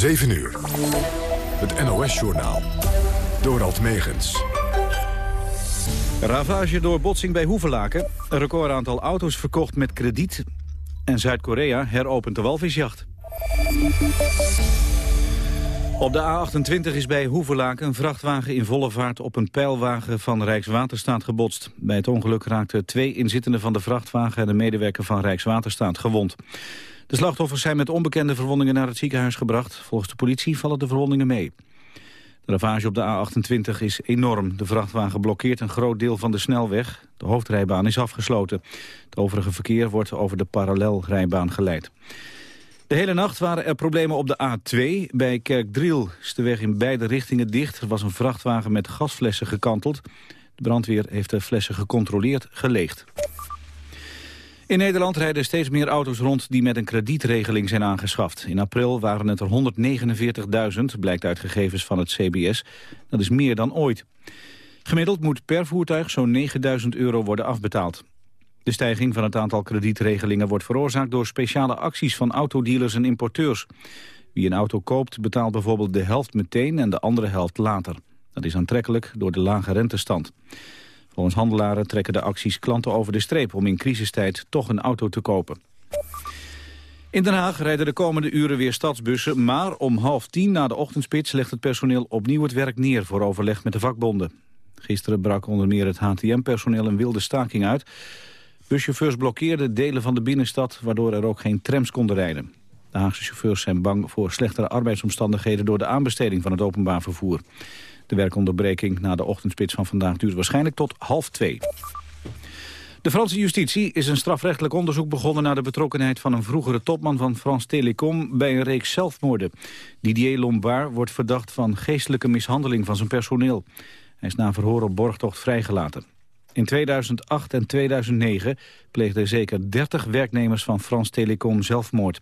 7 uur. Het NOS-journaal. Dorald Megens. Ravage door botsing bij Hoevelaken. Een recordaantal auto's verkocht met krediet. En Zuid-Korea heropent de walvisjacht. Op de A28 is bij Hoevelaken een vrachtwagen in volle vaart op een pijlwagen van Rijkswaterstaat gebotst. Bij het ongeluk raakten twee inzittenden van de vrachtwagen en de medewerker van Rijkswaterstaat gewond. De slachtoffers zijn met onbekende verwondingen naar het ziekenhuis gebracht. Volgens de politie vallen de verwondingen mee. De ravage op de A28 is enorm. De vrachtwagen blokkeert een groot deel van de snelweg. De hoofdrijbaan is afgesloten. Het overige verkeer wordt over de parallelrijbaan geleid. De hele nacht waren er problemen op de A2. Bij Kerkdriel is de weg in beide richtingen dicht. Er was een vrachtwagen met gasflessen gekanteld. De brandweer heeft de flessen gecontroleerd geleegd. In Nederland rijden steeds meer auto's rond die met een kredietregeling zijn aangeschaft. In april waren het er 149.000, blijkt uit gegevens van het CBS. Dat is meer dan ooit. Gemiddeld moet per voertuig zo'n 9.000 euro worden afbetaald. De stijging van het aantal kredietregelingen wordt veroorzaakt door speciale acties van autodealers en importeurs. Wie een auto koopt betaalt bijvoorbeeld de helft meteen en de andere helft later. Dat is aantrekkelijk door de lage rentestand. Volgens handelaren trekken de acties klanten over de streep om in crisistijd toch een auto te kopen. In Den Haag rijden de komende uren weer stadsbussen, maar om half tien na de ochtendspits legt het personeel opnieuw het werk neer voor overleg met de vakbonden. Gisteren brak onder meer het HTM-personeel een wilde staking uit. Buschauffeurs blokkeerden delen van de binnenstad, waardoor er ook geen trams konden rijden. De Haagse chauffeurs zijn bang voor slechtere arbeidsomstandigheden door de aanbesteding van het openbaar vervoer. De werkonderbreking na de ochtendspits van vandaag duurt waarschijnlijk tot half twee. De Franse justitie is een strafrechtelijk onderzoek begonnen... naar de betrokkenheid van een vroegere topman van France Telecom... bij een reeks zelfmoorden. Didier Lombard wordt verdacht van geestelijke mishandeling van zijn personeel. Hij is na verhoor op borgtocht vrijgelaten. In 2008 en 2009 pleegden zeker 30 werknemers van France Telecom zelfmoord.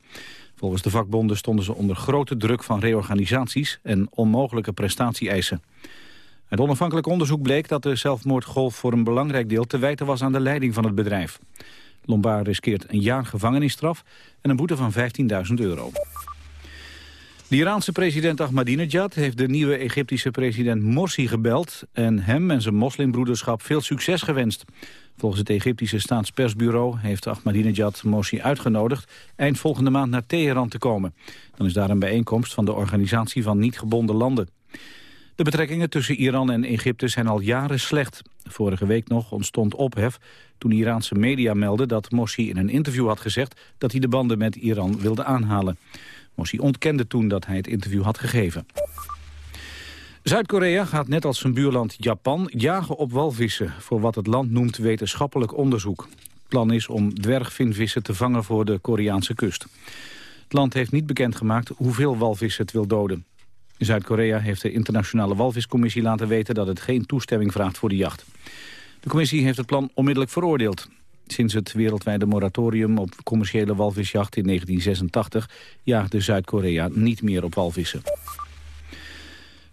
Volgens de vakbonden stonden ze onder grote druk van reorganisaties en onmogelijke prestatie-eisen. Het onafhankelijk onderzoek bleek dat de zelfmoordgolf voor een belangrijk deel te wijten was aan de leiding van het bedrijf. Lombard riskeert een jaar gevangenisstraf en een boete van 15.000 euro. De Iraanse president Ahmadinejad heeft de nieuwe Egyptische president Morsi gebeld... en hem en zijn moslimbroederschap veel succes gewenst. Volgens het Egyptische staatspersbureau heeft Ahmadinejad Morsi uitgenodigd... eind volgende maand naar Teheran te komen. Dan is daar een bijeenkomst van de Organisatie van Niet Gebonden Landen. De betrekkingen tussen Iran en Egypte zijn al jaren slecht. Vorige week nog ontstond ophef toen Iraanse media meldden dat Morsi in een interview had gezegd dat hij de banden met Iran wilde aanhalen. Morsi ontkende toen dat hij het interview had gegeven. Zuid-Korea gaat net als zijn buurland Japan jagen op walvissen... voor wat het land noemt wetenschappelijk onderzoek. Het plan is om dwergvinvissen te vangen voor de Koreaanse kust. Het land heeft niet bekendgemaakt hoeveel walvissen het wil doden. Zuid-Korea heeft de internationale walviscommissie laten weten... dat het geen toestemming vraagt voor de jacht. De commissie heeft het plan onmiddellijk veroordeeld. Sinds het wereldwijde moratorium op commerciële walvisjacht in 1986... jaagde Zuid-Korea niet meer op walvissen.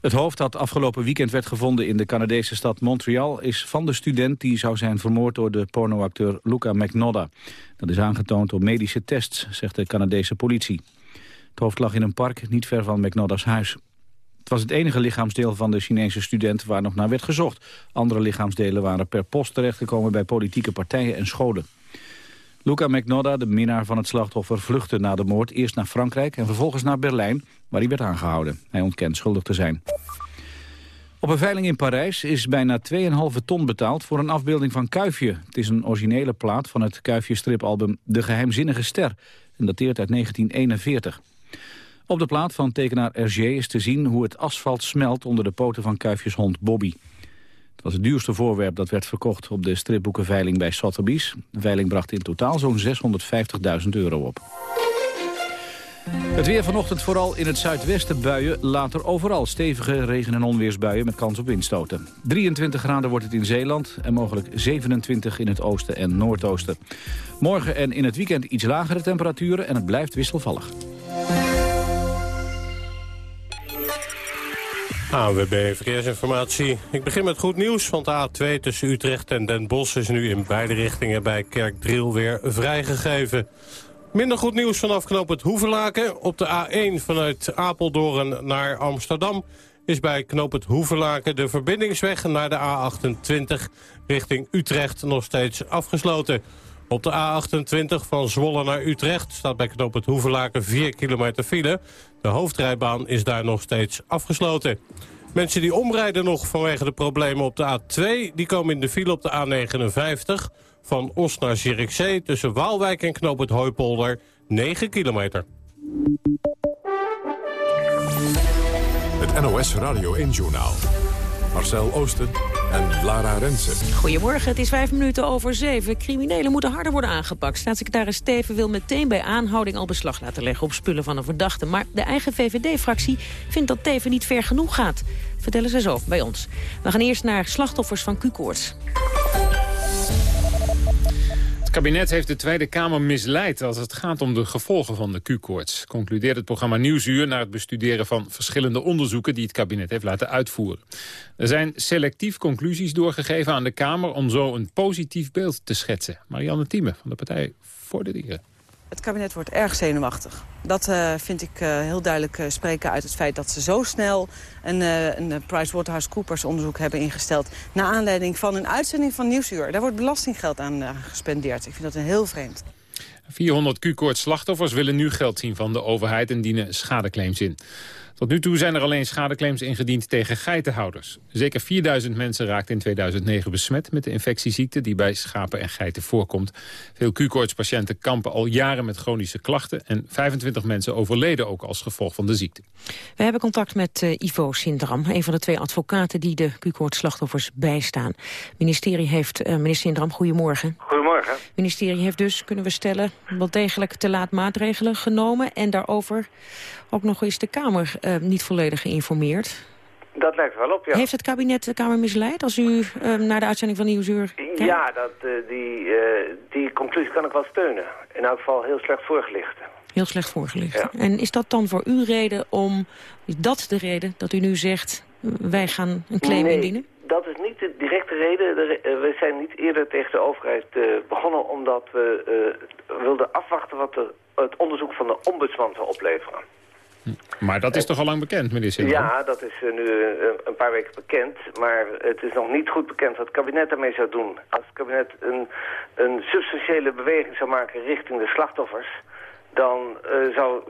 Het hoofd dat afgelopen weekend werd gevonden in de Canadese stad Montreal... is van de student die zou zijn vermoord door de pornoacteur Luca McNodda. Dat is aangetoond door medische tests, zegt de Canadese politie. Het hoofd lag in een park niet ver van McNodda's huis. Het was het enige lichaamsdeel van de Chinese student waar nog naar werd gezocht. Andere lichaamsdelen waren per post terechtgekomen bij politieke partijen en scholen. Luca McNodda, de minnaar van het slachtoffer, vluchtte na de moord eerst naar Frankrijk en vervolgens naar Berlijn, waar hij werd aangehouden. Hij ontkent schuldig te zijn. Op een veiling in Parijs is bijna 2,5 ton betaald voor een afbeelding van Kuifje. Het is een originele plaat van het Kuifje-stripalbum De Geheimzinnige Ster en dateert uit 1941. Op de plaat van tekenaar Hergé is te zien hoe het asfalt smelt onder de poten van Kuifjes hond Bobby was het duurste voorwerp dat werd verkocht op de stripboekenveiling bij Sotheby's. De veiling bracht in totaal zo'n 650.000 euro op. Het weer vanochtend vooral in het zuidwesten buien, later overal stevige regen- en onweersbuien met kans op windstoten. 23 graden wordt het in Zeeland en mogelijk 27 in het oosten en noordoosten. Morgen en in het weekend iets lagere temperaturen en het blijft wisselvallig. AWB Verkeersinformatie. Ik begin met goed nieuws, want de A2 tussen Utrecht en Den Bosch... is nu in beide richtingen bij Kerkdriel weer vrijgegeven. Minder goed nieuws vanaf knooppunt Hoevelaken. Op de A1 vanuit Apeldoorn naar Amsterdam is bij knooppunt Hoevelaken de verbindingsweg naar de A28 richting Utrecht nog steeds afgesloten. Op de A28 van Zwolle naar Utrecht staat bij knooppunt Hoevelaken 4 kilometer file. De hoofdrijbaan is daar nog steeds afgesloten. Mensen die omrijden nog vanwege de problemen op de A2... die komen in de file op de A59 van Os naar Zierikzee... tussen Waalwijk en knooppunt Hooipolder 9 kilometer. Het NOS Radio 1-journaal. Marcel Oosten en Lara Rensen. Goedemorgen, het is vijf minuten over zeven. Criminelen moeten harder worden aangepakt. Staatssecretaris Steven wil meteen bij aanhouding al beslag laten leggen op spullen van een verdachte. Maar de eigen VVD-fractie vindt dat Teven niet ver genoeg gaat. Vertellen ze zo bij ons. We gaan eerst naar slachtoffers van Q-koorts kabinet heeft de Tweede Kamer misleid als het gaat om de gevolgen van de Q-koorts. Concludeert het programma Nieuwsuur na het bestuderen van verschillende onderzoeken die het kabinet heeft laten uitvoeren. Er zijn selectief conclusies doorgegeven aan de Kamer om zo een positief beeld te schetsen. Marianne Thieme van de Partij voor de Dieren. Het kabinet wordt erg zenuwachtig. Dat uh, vind ik uh, heel duidelijk uh, spreken uit het feit dat ze zo snel een, een PricewaterhouseCoopers onderzoek hebben ingesteld. Naar aanleiding van een uitzending van Nieuwsuur. Daar wordt belastinggeld aan gespendeerd. Ik vind dat een heel vreemd. 400 Q-koorts slachtoffers willen nu geld zien van de overheid en dienen schadeclaims in. Tot nu toe zijn er alleen schadeclaims ingediend tegen geitenhouders. Zeker 4000 mensen raakten in 2009 besmet met de infectieziekte die bij schapen en geiten voorkomt. Veel Q-koortspatiënten kampen al jaren met chronische klachten en 25 mensen overleden ook als gevolg van de ziekte. We hebben contact met uh, Ivo Sindram, een van de twee advocaten die de Q-koortslachtoffers bijstaan. Ministerie heeft, uh, meneer Sindram, goedemorgen. Het ministerie heeft dus, kunnen we stellen, wel degelijk te laat maatregelen genomen en daarover ook nog eens de Kamer uh, niet volledig geïnformeerd. Dat lijkt wel op, ja. Heeft het kabinet de Kamer misleid als u uh, naar de uitzending van Nieuwsuur kijkt? Ja, dat, uh, die, die conclusie kan ik wel steunen. In elk geval heel slecht voorgelicht. Heel slecht voorgelicht. Ja. En is dat dan voor u reden om... Is dat de reden dat u nu zegt... wij gaan een claim nee, indienen? Dat is niet de directe reden. We zijn niet eerder tegen de overheid begonnen... omdat we wilden afwachten wat de, het onderzoek van de ombudsman zou opleveren. Maar dat is toch al lang bekend, meneer? Ja, dat is nu een paar weken bekend. Maar het is nog niet goed bekend wat het kabinet daarmee zou doen. Als het kabinet een, een substantiële beweging zou maken richting de slachtoffers... dan uh, zou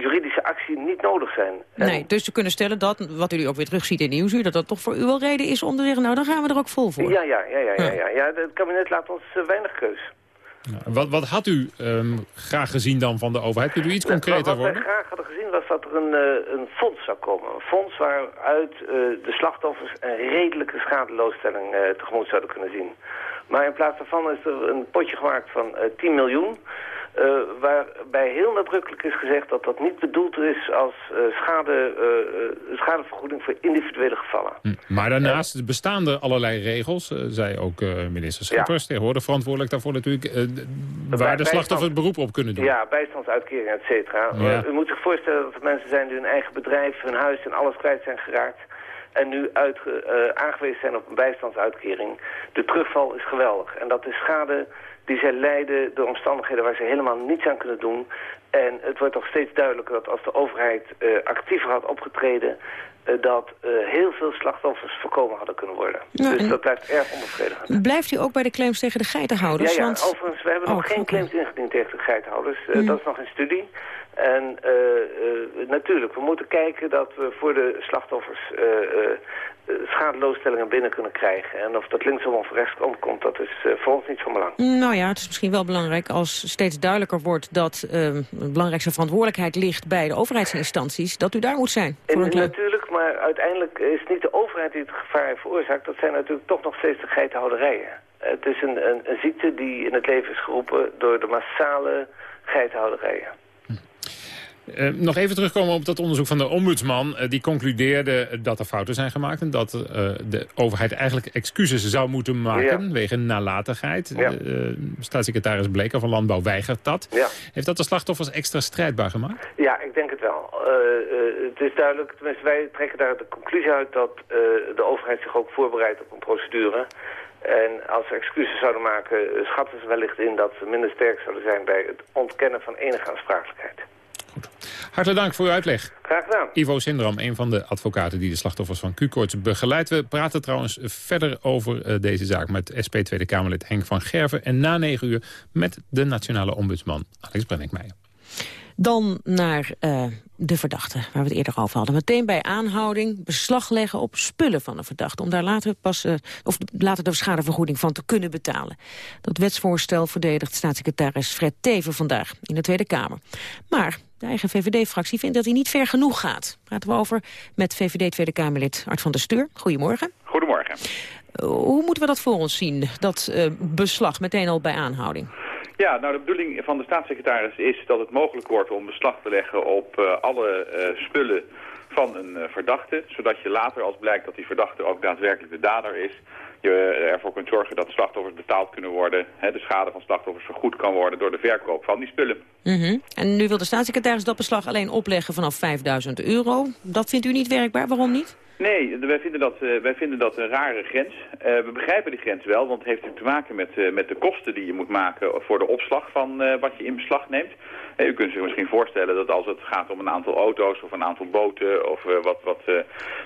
juridische actie niet nodig zijn. Nee, dus we kunnen stellen dat, wat u ook weer terugziet in Nieuwsuur... dat dat toch voor u wel reden is om te zeggen, nou dan gaan we er ook vol voor. Ja, ja, ja, ja, ja, ja. ja het kabinet laat ons weinig keus. Nou, wat, wat, had u um, graag gezien dan van de overheid? Kunt u iets concreter worden? Wat wij graag hadden gezien was dat er een, uh, een fonds zou komen. Een fonds waaruit uh, de slachtoffers een redelijke schadeloosstelling uh, tegemoet zouden kunnen zien. Maar in plaats daarvan is er een potje gemaakt van 10 miljoen... Uh, waarbij heel nadrukkelijk is gezegd dat dat niet bedoeld is als uh, schade, uh, schadevergoeding voor individuele gevallen. Hm. Maar daarnaast bestaan er allerlei regels, zei ook minister Schippers, ja. tegenwoordig verantwoordelijk daarvoor natuurlijk, waar de slachtoffers het beroep op kunnen doen. Ja, bijstandsuitkering, et cetera. Ja. u moet zich voorstellen dat er mensen zijn die hun eigen bedrijf, hun huis en alles kwijt zijn geraakt en nu uit, aangewezen zijn op een bijstandsuitkering. De terugval is geweldig en dat is schade die zij lijden door omstandigheden waar ze helemaal niets aan kunnen doen. En het wordt toch steeds duidelijker dat als de overheid uh, actiever had opgetreden... Uh, dat uh, heel veel slachtoffers voorkomen hadden kunnen worden. Nou, dus dat blijft erg onbevredigend. Blijft u ook bij de claims tegen de geitenhouders? Ja, ja want... overigens, we hebben oh, nog geen claims ingediend tegen de geitenhouders. Mm. Dat is nog een studie. En uh, uh, natuurlijk, we moeten kijken dat we voor de slachtoffers uh, schadeloosstellingen binnen kunnen krijgen. En of dat linksom of rechtsom komt, dat is voor ons niet van belang. Nou ja, het is misschien wel belangrijk als steeds duidelijker wordt... dat de belangrijkste verantwoordelijkheid ligt bij de overheidsinstanties... dat u daar moet zijn. En, natuurlijk, maar uiteindelijk is het niet de overheid die het gevaar heeft veroorzaakt. Dat zijn natuurlijk toch nog steeds de geitenhouderijen. Het is een, een, een ziekte die in het leven is geroepen door de massale geitenhouderijen. Uh, nog even terugkomen op dat onderzoek van de ombudsman. Uh, die concludeerde dat er fouten zijn gemaakt... en dat uh, de overheid eigenlijk excuses zou moeten maken... Ja. wegen nalatigheid. Ja. staatssecretaris Bleker van Landbouw weigert dat. Ja. Heeft dat de slachtoffers extra strijdbaar gemaakt? Ja, ik denk het wel. het is duidelijk, tenminste wij trekken daar de conclusie uit... dat de overheid zich ook voorbereidt op een procedure... En als ze excuses zouden maken, schatten ze wellicht in dat ze minder sterk zouden zijn bij het ontkennen van enige aansprakelijkheid. Goed. Hartelijk dank voor uw uitleg. Graag gedaan. Ivo Sindram, een van de advocaten die de slachtoffers van Q-koorts begeleidt. We praten trouwens verder over uh, deze zaak met SP Tweede Kamerlid Henk van Gerven. En na negen uur met de nationale ombudsman Alex Brenninkmeijer. Dan naar uh, de verdachte, waar we het eerder over hadden. Meteen bij aanhouding beslag leggen op spullen van een verdachte... om daar later, pas, uh, of later de schadevergoeding van te kunnen betalen. Dat wetsvoorstel verdedigt staatssecretaris Fred Teven vandaag in de Tweede Kamer. Maar de eigen VVD-fractie vindt dat hij niet ver genoeg gaat. Praten we over met VVD Tweede Kamerlid Art van der Steur. Goedemorgen. Goedemorgen. Uh, hoe moeten we dat voor ons zien, dat beslag meteen al bij aanhouding? Ja, nou de bedoeling van de staatssecretaris is dat het mogelijk wordt om beslag te leggen op uh, alle uh, spullen van een uh, verdachte. Zodat je later, als blijkt dat die verdachte ook daadwerkelijk de dader is, je ervoor kunt zorgen dat slachtoffers betaald kunnen worden. Hè, de schade van slachtoffers vergoed kan worden door de verkoop van die spullen. Mm -hmm. En nu wil de staatssecretaris dat beslag alleen opleggen vanaf 5000 euro. Dat vindt u niet werkbaar, waarom niet? Nee, wij vinden dat, uh, wij vinden dat een rare grens. Uh, we begrijpen die grens wel, want het heeft te maken met, uh, met de kosten die je moet maken voor de opslag van wat je in beslag neemt. u kunt zich misschien voorstellen dat als het gaat om een aantal auto's of een aantal boten of wat, wat,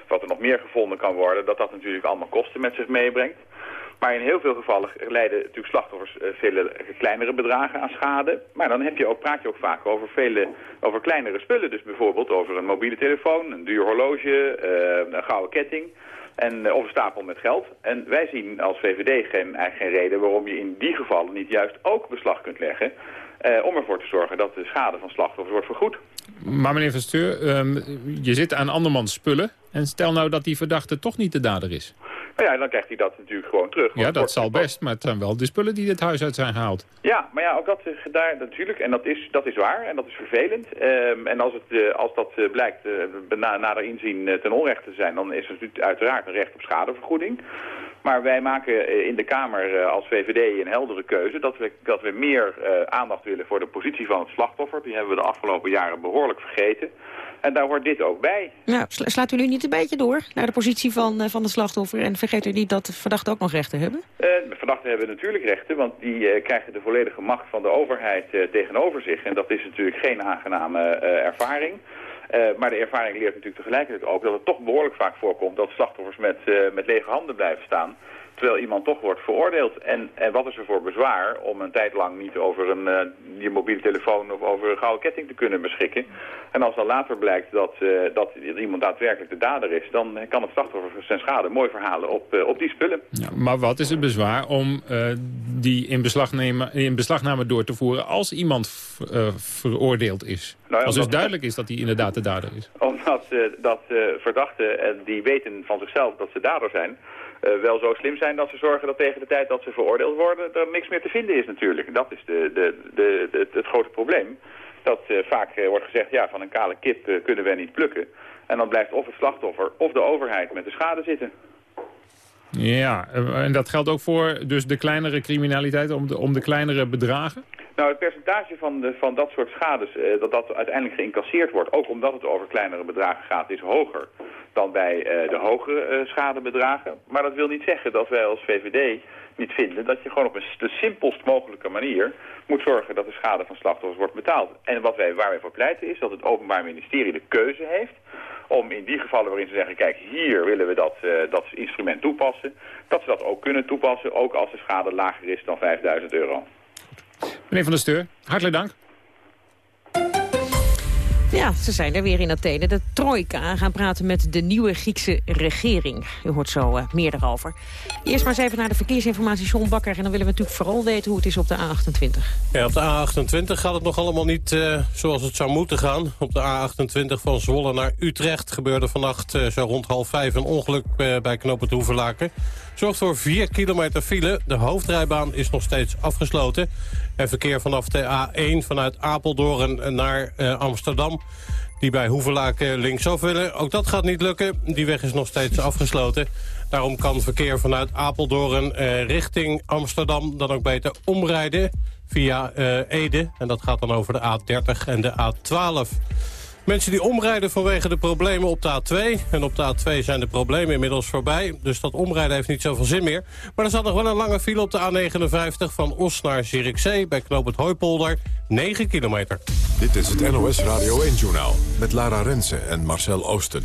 wat er nog meer gevonden kan worden, dat dat natuurlijk allemaal kosten met zich meebrengt. Maar in heel veel gevallen leiden natuurlijk slachtoffers uh, vele kleinere bedragen aan schade. Maar dan heb je ook, praat je ook vaak over, vele, over kleinere spullen. Dus bijvoorbeeld over een mobiele telefoon, een duur horloge, uh, een gouden ketting. En, uh, of een stapel met geld. En wij zien als VVD geen, eigenlijk geen reden waarom je in die gevallen niet juist ook beslag kunt leggen. om ervoor te zorgen dat de schade van slachtoffers wordt vergoed. Maar meneer Versteur, um, je zit aan andermans spullen. En stel nou dat die verdachte toch niet de dader is. Nou ja, dan krijgt hij dat natuurlijk gewoon terug. Ja, dat zal best, maar het zijn wel de spullen die het huis uit zijn gehaald. Ja, maar ja, ook dat uh, daar natuurlijk, en dat is, dat is waar, en dat is vervelend. Um, en als, het, uh, als dat uh, blijkt uh, na, nader inzien ten onrechte te zijn, dan is er uiteraard een recht op schadevergoeding. Maar wij maken in de Kamer als VVD een heldere keuze dat we, dat we meer aandacht willen voor de positie van het slachtoffer. Die hebben we de afgelopen jaren behoorlijk vergeten. En daar hoort dit ook bij. Nou, slaat u nu niet een beetje door naar de positie van, uh, van de slachtoffer... en vergeet u niet dat de verdachten ook nog rechten hebben? Uh, verdachten hebben natuurlijk rechten, want die uh, krijgen de volledige macht van de overheid tegenover zich. En dat is natuurlijk geen aangename ervaring. maar de ervaring leert natuurlijk tegelijkertijd ook dat het toch behoorlijk vaak voorkomt... dat slachtoffers met, met lege handen blijven staan terwijl iemand toch wordt veroordeeld. En, en wat is er voor bezwaar om een tijd lang niet over een, uh, je mobiele telefoon of over een gouden ketting te kunnen beschikken? En als dan later blijkt dat, uh, dat iemand daadwerkelijk de dader is, dan kan het slachtoffer zijn schade mooi verhalen op, uh, op die spullen. Ja, maar wat is het bezwaar om die in, beslagname, in beslagname door te voeren als iemand veroordeeld is? Nou, als dus duidelijk is dat hij inderdaad de dader is. Omdat dat verdachten, die weten van zichzelf dat ze dader zijn, wel zo slim zijn dat ze zorgen dat tegen de tijd dat ze veroordeeld worden... er niks meer te vinden is natuurlijk. Dat is de, de, de, de het grote probleem. Dat uh, vaak uh, wordt gezegd, ja, van een kale kip kunnen we niet plukken. En dan blijft of het slachtoffer of de overheid met de schade zitten. Ja, en dat geldt ook voor dus de kleinere criminaliteit, om de, om de kleinere bedragen? Nou, het percentage van, de, van dat soort schades, eh, dat dat uiteindelijk geïncasseerd wordt, ook omdat het over kleinere bedragen gaat, is hoger dan bij eh, de hogere eh, schadebedragen. Maar dat wil niet zeggen dat wij als VVD niet vinden dat je gewoon op de simpelst mogelijke manier moet zorgen dat de schade van slachtoffers wordt betaald. En wat wij, waar wij voor pleiten is dat het Openbaar Ministerie de keuze heeft om in die gevallen waarin ze zeggen, kijk, hier willen we dat, uh, dat instrument toepassen, dat ze dat ook kunnen toepassen, ook als de schade lager is dan 5000 euro. Meneer Van der Steur, hartelijk dank. Ja, ze zijn er weer in Athene. De trojka gaan praten met de nieuwe Griekse regering. U hoort zo uh, meer daarover. Eerst maar eens even naar de verkeersinformatie, John Bakker. En dan willen we natuurlijk vooral weten hoe het is op de A28. Ja, op de A28 gaat het nog allemaal niet uh, zoals het zou moeten gaan. Op de A28 van Zwolle naar Utrecht gebeurde vannacht uh, zo rond half vijf... een ongeluk bij knooppunt Hoeverlaken. Zorgt voor 4 kilometer file. De hoofdrijbaan is nog steeds afgesloten. En verkeer vanaf de A1 vanuit Apeldoorn naar uh, Amsterdam... die bij Hoevelaken linksaf willen. Ook dat gaat niet lukken. Die weg is nog steeds afgesloten. Daarom kan verkeer vanuit Apeldoorn uh, richting Amsterdam... dan ook beter omrijden via uh, Ede. En dat gaat dan over de A30 en de A12. Mensen die omrijden vanwege de problemen op de A2. En op de A2 zijn de problemen inmiddels voorbij. Dus dat omrijden heeft niet zoveel zin meer. Maar er staat nog wel een lange file op de A59 van Os naar Zierikzee... bij Knoop het Hooipolder, 9 kilometer. Dit is het NOS Radio 1-journaal met Lara Rensen en Marcel Oosten.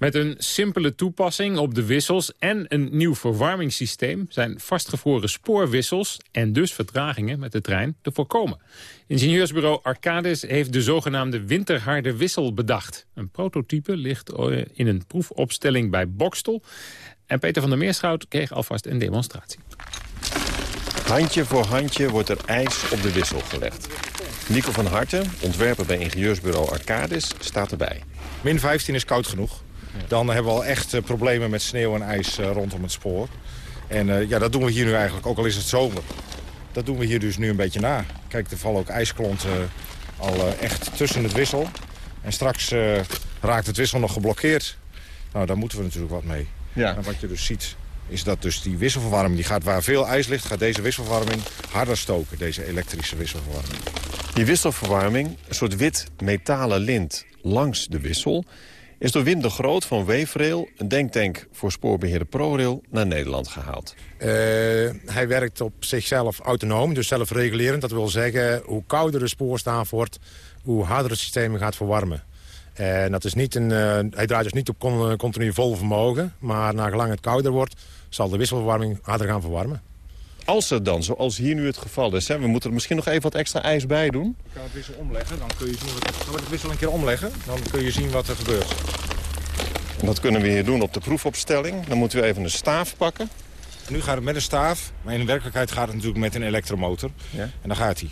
Met een simpele toepassing op de wissels en een nieuw verwarmingssysteem... zijn vastgevroren spoorwissels en dus vertragingen met de trein te voorkomen. Ingenieursbureau Arcadis heeft de zogenaamde winterharde wissel bedacht. Een prototype ligt eh, in een proefopstelling bij Bokstel. En Peter van der Meerschout kreeg alvast een demonstratie. Handje voor handje wordt er ijs op de wissel gelegd. Nico van Harten, ontwerper bij ingenieursbureau Arcadis, staat erbij. Min 15 is koud genoeg. Dan hebben we al echt eh, problemen met sneeuw en ijs eh, rondom het spoor. En eh, ja, dat doen we hier nu eigenlijk, ook al is het zomer. Dat doen we hier dus nu een beetje na. Kijk, er vallen ook ijsklonten al echt tussen het wissel. En straks raakt het wissel nog geblokkeerd. Nou, daar moeten we natuurlijk wat mee. Ja. En wat je dus ziet, is dat dus die wisselverwarming, die gaat waar veel ijs ligt... gaat deze wisselverwarming harder stoken, deze elektrische wisselverwarming. Die wisselverwarming, een soort wit metalen lint langs de wissel is door Wim de Groot van Weefrail, een denktank voor spoorbeheerder ProRail, naar Nederland gehaald. Uh, hij werkt op zichzelf autonoom, dus zelfregulerend. Dat wil zeggen, hoe kouder de spoorstaaf wordt, hoe harder het systeem gaat verwarmen. En dat is niet een, uh, hij draait dus niet op continu vol vermogen, maar nagelang het kouder wordt, zal de wisselverwarming harder gaan verwarmen. Als er dan, zoals hier nu het geval is, hè, we moeten er misschien nog even wat extra ijs bij doen. Ik ga het wissel omleggen, dan kun je zien wat er, het wissel een keer omleggen, dan kun je zien wat er gebeurt. En dat kunnen we hier doen op de proefopstelling. Dan moeten we even een staaf pakken. nu gaat het met een staaf, maar in werkelijkheid gaat het natuurlijk met een elektromotor. Ja. En dan gaat hij.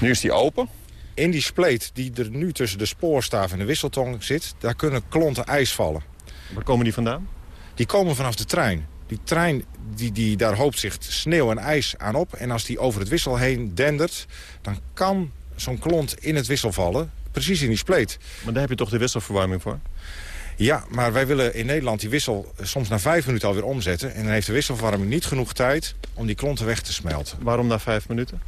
Nu is die open. In die spleet die er nu tussen de spoorstaaf en de wisseltong zit... daar kunnen klonten ijs vallen. Waar komen die vandaan? Die komen vanaf de trein. Die trein, die, die, daar hoopt zich sneeuw en ijs aan op. En als die over het wissel heen dendert, dan kan zo'n klont in het wissel vallen. Precies in die spleet. Maar daar heb je toch de wisselverwarming voor? Ja, maar wij willen in Nederland die wissel soms na vijf minuten alweer omzetten. En dan heeft de wisselverwarming niet genoeg tijd om die klonten weg te smelten. Waarom na vijf minuten?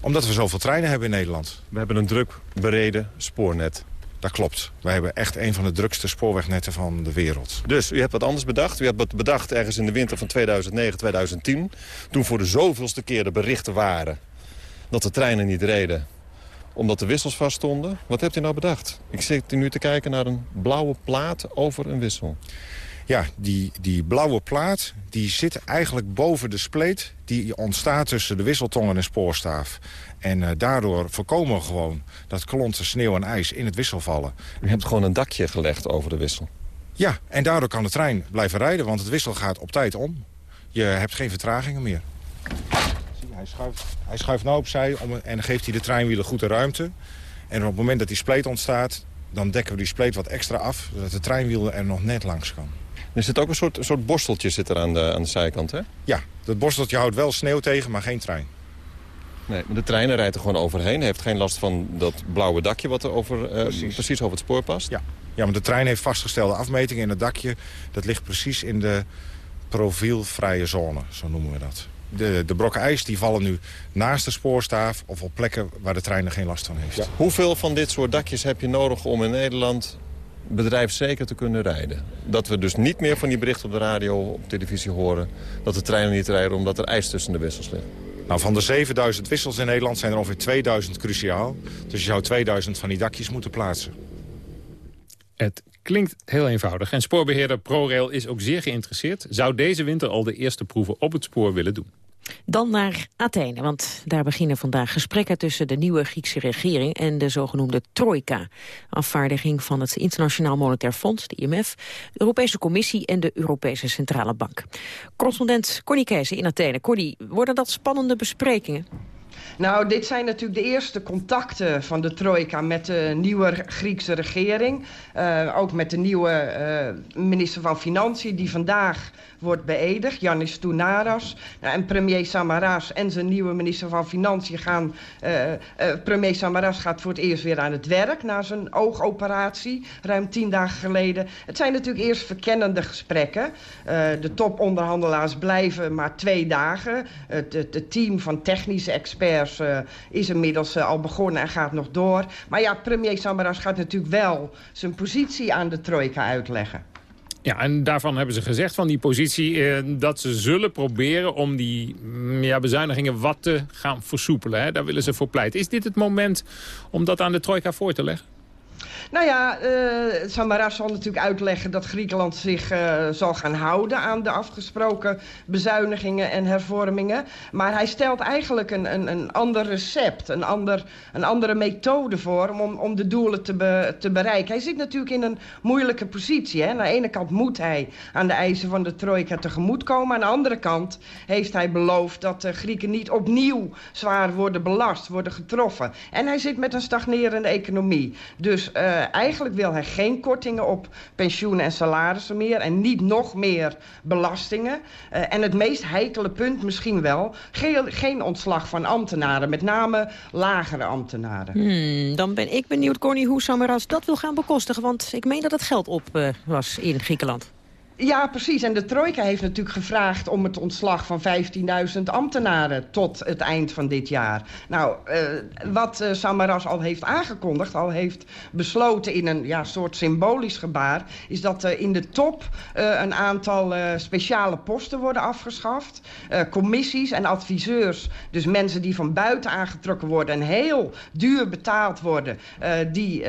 Omdat we zoveel treinen hebben in Nederland. We hebben een druk bereden spoornet. Dat klopt. Wij hebben echt een van de drukste spoorwegnetten van de wereld. Dus u hebt wat anders bedacht. U hebt wat bedacht ergens in de winter van 2009, 2010. Toen voor de zoveelste keer de berichten waren dat de treinen niet reden omdat de wissels vaststonden. Wat hebt u nou bedacht? Ik zit nu te kijken naar een blauwe plaat over een wissel. Ja, die, die blauwe plaat die zit eigenlijk boven de spleet... die ontstaat tussen de wisseltong en de spoorstaaf. En uh, daardoor voorkomen we gewoon dat klonten sneeuw en ijs in het wissel vallen. U hebt gewoon een dakje gelegd over de wissel? Ja, en daardoor kan de trein blijven rijden, want het wissel gaat op tijd om. Je hebt geen vertragingen meer. Zie, hij, schuift, hij schuift nou opzij om, en geeft hij de treinwielen goed de ruimte. En op het moment dat die spleet ontstaat, dan dekken we die spleet wat extra af... zodat de treinwiel er nog net langs kan. Er zit ook een soort, soort borsteltje zit er aan de, aan de zijkant, hè? Ja, dat borsteltje houdt wel sneeuw tegen, maar geen trein. Nee, maar de treinen rijdt er gewoon overheen. Heeft geen last van dat blauwe dakje wat er over, uh, precies. over het spoor past. Ja. ja, maar de trein heeft vastgestelde afmetingen. En het dakje dat ligt precies in de profielvrije zone, zo noemen we dat. De, de brokken ijs die vallen nu naast de spoorstaaf of op plekken waar de trein er geen last van heeft. Hoeveel van dit soort dakjes heb je nodig om in Nederland bedrijfszeker te kunnen rijden? Dat we dus niet meer van die berichten op de radio, op televisie horen... dat de treinen niet rijden omdat er ijs tussen de wissels ligt. Nou, van de 7000 wissels in Nederland zijn er ongeveer 2000 cruciaal. Dus je zou 2000 van die dakjes moeten plaatsen. Het klinkt heel eenvoudig. En spoorbeheerder ProRail is ook zeer geïnteresseerd. Zou deze winter al de eerste proeven op het spoor willen doen. Dan naar Athene, want daar beginnen vandaag gesprekken tussen de nieuwe Griekse regering en de zogenoemde Trojka. Afvaardiging van het Internationaal Monetair Fonds, de IMF, de Europese Commissie en de Europese Centrale Bank. Correspondent Connie Kees in Athene. Connie, worden dat spannende besprekingen? Nou, dit zijn natuurlijk de eerste contacten van de trojka met de nieuwe Griekse regering. Uh, ook met de nieuwe uh, minister van Financiën die vandaag wordt beëdigd, Yannis Tounaras. Nou, en premier Samaras en zijn nieuwe minister van Financiën gaan... Uh, premier Samaras gaat voor het eerst weer aan het werk... na zijn oogoperatie, ruim tien dagen geleden. Het zijn natuurlijk eerst verkennende gesprekken. De toponderhandelaars blijven maar twee dagen. Het, het team van technische experts experts is inmiddels al begonnen en gaat nog door. Maar ja, premier Samaras gaat natuurlijk wel zijn positie aan de trojka uitleggen. Ja, en daarvan hebben ze gezegd van die positie... Eh, dat ze zullen proberen om die mm, ja, bezuinigingen wat te gaan versoepelen. Hè? Daar willen ze voor pleiten. Is dit het moment om dat aan de trojka voor te leggen? Nou ja, uh, Samaras zal natuurlijk uitleggen dat Griekenland zich uh, zal gaan houden aan de afgesproken bezuinigingen en hervormingen. Maar hij stelt eigenlijk een, een, een ander recept, een, ander, een andere methode voor om, om de doelen te, be, te bereiken. Hij zit natuurlijk in een moeilijke positie. Hè? Aan de ene kant moet hij aan de eisen van de trojka tegemoetkomen. Aan de andere kant heeft hij beloofd dat de Grieken niet opnieuw zwaar worden belast, worden getroffen. En hij zit met een stagnerende economie. Dus... Uh, eigenlijk wil hij geen kortingen op pensioenen en salarissen meer... en niet nog meer belastingen. Uh, en het meest heikele punt misschien wel... Geen, geen ontslag van ambtenaren, met name lagere ambtenaren. Hmm, dan ben ik benieuwd, Corny, hoe Samaras dat wil gaan bekostigen. Want ik meen dat het geld op uh, was in Griekenland. Ja, precies. En de trojka heeft natuurlijk gevraagd om het ontslag van 15.000 ambtenaren tot het eind van dit jaar. Nou, uh, wat uh, Samaras al heeft aangekondigd, al heeft besloten in een ja, soort symbolisch gebaar, is dat uh, in de top een aantal speciale posten worden afgeschaft. commissies en adviseurs, dus mensen die van buiten aangetrokken worden en heel duur betaald worden, die,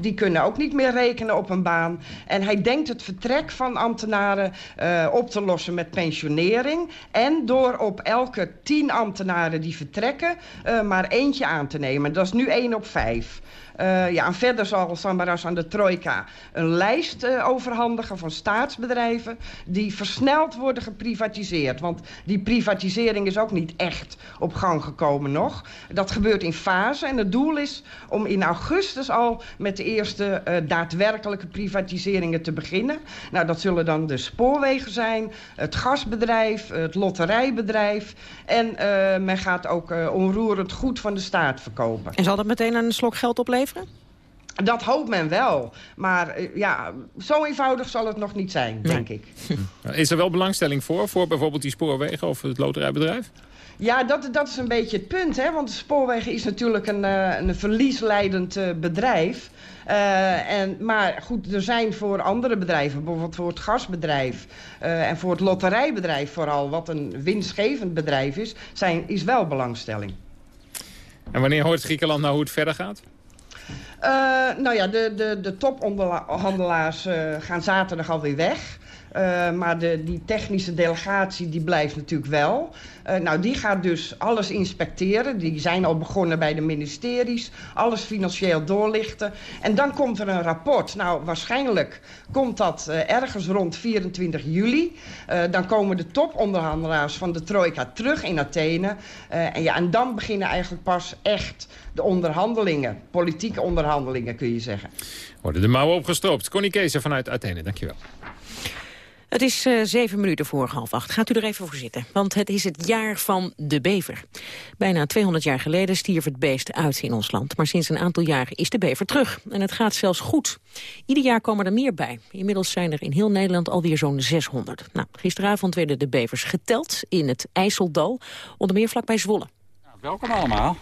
die kunnen ook niet meer rekenen op een baan. En hij denkt het vertrek van ambtenaren uh, op te lossen met pensionering. En door op elke tien ambtenaren die vertrekken uh, maar eentje aan te nemen. Dat is nu één op vijf. Uh, ja, en verder zal Samaras aan de trojka een lijst uh, overhandigen van staatsbedrijven... die versneld worden geprivatiseerd. Want die privatisering is ook niet echt op gang gekomen nog. Dat gebeurt in fase en het doel is om in augustus al... met de eerste uh, daadwerkelijke privatiseringen te beginnen. Nou, dat zullen dan de spoorwegen zijn, het gasbedrijf, het lotterijbedrijf... en men gaat ook onroerend goed van de staat verkopen. En zal dat meteen een slok geld opleveren? Dat hoopt men wel. Maar eh, ja, zo eenvoudig zal het nog niet zijn, denk ik. Is er wel belangstelling voor, voor bijvoorbeeld die spoorwegen of het loterijbedrijf? Ja, dat, dat is een beetje het punt. Hè? Want de spoorwegen is natuurlijk een, uh, een verliesleidend uh, bedrijf. Uh, en, maar goed, er zijn voor andere bedrijven, bijvoorbeeld voor het gasbedrijf... en voor het lotterijbedrijf vooral, wat een winstgevend bedrijf is... Zijn, is wel belangstelling. En wanneer hoort Griekenland nou hoe het verder gaat? Uh, nou ja, de, de, de tophandelaars uh, gaan zaterdag alweer weg. Uh, maar de, die technische delegatie die blijft natuurlijk wel. Uh, nou, die gaat dus alles inspecteren. Die zijn al begonnen bij de ministeries. Alles financieel doorlichten. En dan komt er een rapport. Nou, waarschijnlijk komt dat uh, ergens rond 24 juli. dan komen de toponderhandelaars van de trojka terug in Athene. en, ja, en dan beginnen eigenlijk pas echt de onderhandelingen. Politieke onderhandelingen, kun je zeggen. Worden de mouwen opgestroopt. Connie Keeser vanuit Athene, dankjewel. Het is uh, zeven minuten voor half acht. Gaat u er even voor zitten, want het is het jaar van de bever. Bijna 200 jaar geleden stierf het beest uit in ons land. Maar sinds een aantal jaren is de bever terug. En het gaat zelfs goed. Ieder jaar komen er meer bij. Inmiddels zijn er in heel Nederland alweer zo'n 600. Nou, gisteravond werden de bevers geteld in het IJsseldal. Onder meer vlakbij Zwolle. Ja, welkom allemaal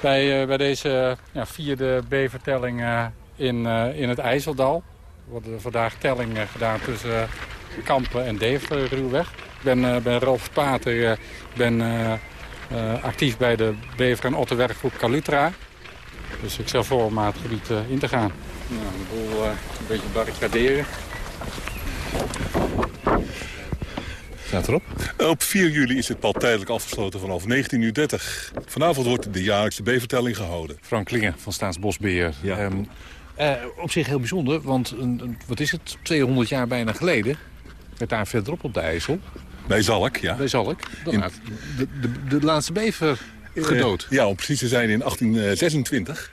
bij, uh, bij deze vierde bevertelling uh, in, in het IJsseldal worden vandaag telling eh, gedaan tussen eh, Kampen en Deventer, Ruwweg. Ik ben, ben Rolf Pater, ik ben actief bij de Bever- en Otterwerkgroep Calutra. Dus ik stel voor om het gebied in te gaan. Nou, de boel een beetje barricaderen. Staat erop. Op 4 juli is het pad tijdelijk afgesloten vanaf 19.30 uur. Vanavond wordt de jaarlijkse bevertelling gehouden. Frank Klingen van Staatsbosbeheer. Ja. Um, uh, op zich heel bijzonder, want een, een, wat is het, 200 jaar bijna geleden... werd daar verderop op de IJssel... Bij Zalk, ja. Bij Zalk. In... De, de, de, laatste bever gedood. Uh, ja, om precies te zijn in 1826.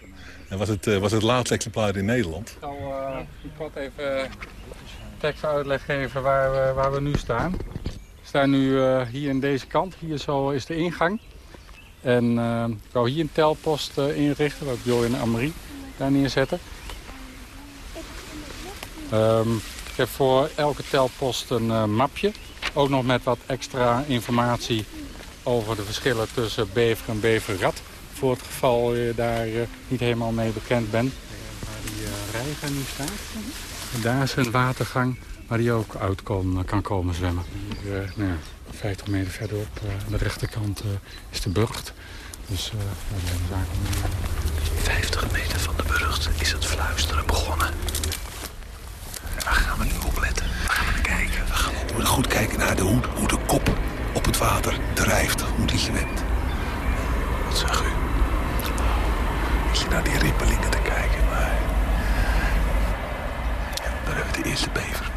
Dat was het, uh, was het laatste exemplaar in Nederland. Ik zal uh, even tekst uitleg geven waar we, waar we nu staan. We staan nu hier in deze kant. Hier zo is de ingang. En ik wou hier een telpost inrichten. Wat Jo en Amarie daar neerzetten. Um, ik heb voor elke telpost een uh, mapje. Ook nog met wat extra informatie over de verschillen tussen bever en beverrat. Voor het geval je daar niet helemaal mee bekend bent. Waar die reiger nu staat. En daar is een watergang waar die ook uit kan komen zwemmen. Hier, nou ja, 50 meter verderop aan de rechterkant is de burcht. Dus uh, zaken... 50 meter van de burcht is het fluisteren begonnen. En waar gaan we nu op letten? Gaan kijken? We gaan goed kijken naar de, hoe, hoe de kop op het water drijft. Hoe die zwemt. Wat zeg u? Moet je naar die rippelingen te kijken. Maar... Daar hebben we de eerste bever.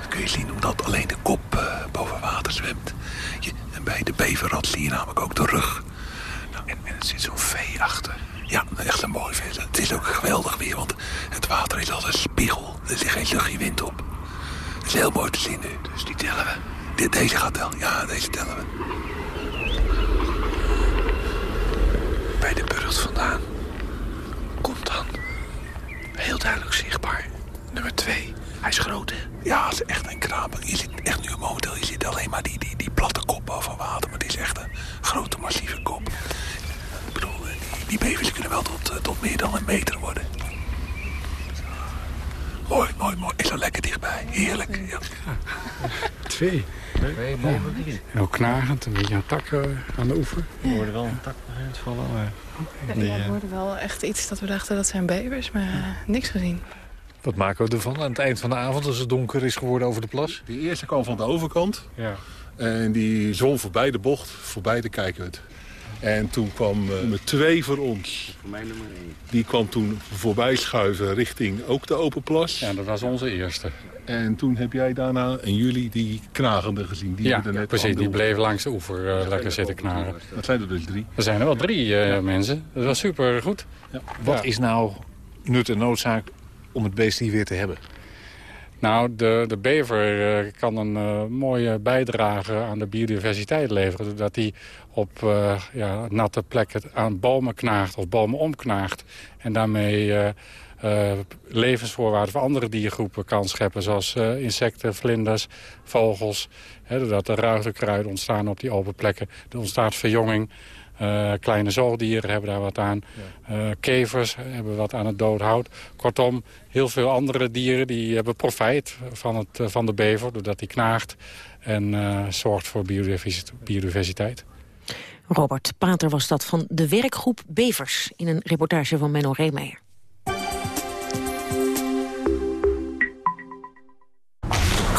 Dan kun je zien omdat alleen de kop uh, boven water zwemt. Je, en bij de beverrat zie je namelijk ook de rug. En, en er zit zo'n vee achter. Ja, echt een mooi vee. Het is ook geweldig weer, want het water is als een spiegel. Er zit geen luchtje wind op. Het is heel mooi te zien nu, dus die tellen we. deze gaat tellen. Ja, deze tellen we. Bij de burcht vandaan komt dan heel duidelijk zichtbaar nummer twee. Hij is groot, hè? Ja, het is echt een krab. Je ziet echt nu momenteel, je ziet alleen maar die, die, die platte kop boven water. Maar het is echt een grote, massieve kop. Die, bevers kunnen wel tot, eh, tot meer dan een meter worden. Mooi, mooi, mooi. Is zo lekker dichtbij. Heerlijk. Ja. Twee. Twee, mooi. Heel knagend, een beetje aan takken aan de oever. We worden wel een tak het vallen. Maar... Ja, ja, we hoorden wel echt iets dat we dachten dat zijn bevers, maar niks gezien. Wat maken we ervan aan het eind van de avond als het donker is geworden over de plas? Die eerste kwam van de overkant. Ja. En die zon voorbij de bocht, voorbij de kijkhut. En toen kwam uh, nummer twee voor ons. Voor mij nummer één. Die kwam toen voorbij schuiven richting ook de open plas. Ja, dat was onze eerste. En toen heb jij daarna en jullie die knagende gezien. Die ja, er net precies. Die bleven langs de oever uh, lekker zitten knagen. Dat zijn er dus drie. Er zijn er wel drie uh, mensen. Dat was super goed. Ja. Wat is nou nut en noodzaak om het beest hier weer te hebben? Nou, de, de bever uh, kan een uh, mooie bijdrage aan de biodiversiteit leveren... doordat hij op uh, ja, natte plekken aan bomen knaagt of bomen omknaagt... en daarmee levensvoorwaarden voor andere diergroepen kan scheppen... zoals insecten, vlinders, vogels. Hè, doordat er ruigtekruiden ontstaan op die open plekken. Er ontstaat verjonging. Uh, kleine zoogdieren hebben daar wat aan. Uh, kevers hebben wat aan het doodhout. Kortom, heel veel andere dieren die hebben profijt van, het, uh, van de bever... doordat hij knaagt en zorgt voor biodiversiteit. Robert Pater was dat van de werkgroep Bevers... in een reportage van Menno Reemeijer.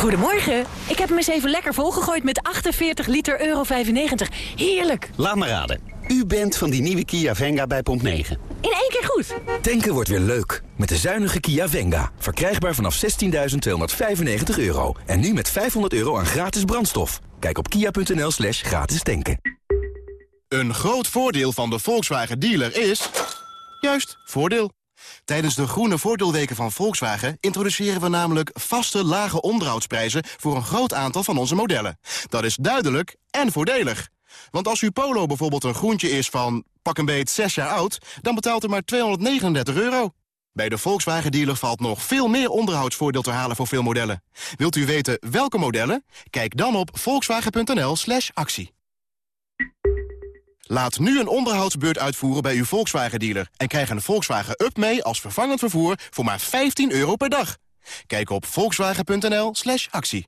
Goedemorgen. Ik heb hem eens even lekker volgegooid met 48 liter euro 95. Heerlijk. Laat me raden. U bent van die nieuwe Kia Venga bij Pomp 9. In één keer goed. Tanken wordt weer leuk. Met de zuinige Kia Venga. Verkrijgbaar vanaf 16.295 euro. En nu met 500 euro aan gratis brandstof. Kijk op kia.nl slash gratis tanken. Een groot voordeel van de Volkswagen dealer is... Juist, voordeel. Tijdens de groene voordeelweken van Volkswagen introduceren we namelijk vaste lage onderhoudsprijzen voor een groot aantal van onze modellen. Dat is duidelijk en voordelig. Want als uw Polo bijvoorbeeld een groentje is van pak een beet 6 jaar oud, dan betaalt u maar 239 euro. Bij de Volkswagen dealer valt nog veel meer onderhoudsvoordeel te halen voor veel modellen. Wilt u weten welke modellen? Kijk dan op volkswagen.nl slash actie. Laat nu een onderhoudsbeurt uitvoeren bij uw Volkswagen-dealer... en krijg een Volkswagen Up mee als vervangend vervoer voor maar 15 euro per dag. Kijk op volkswagen.nl slash actie.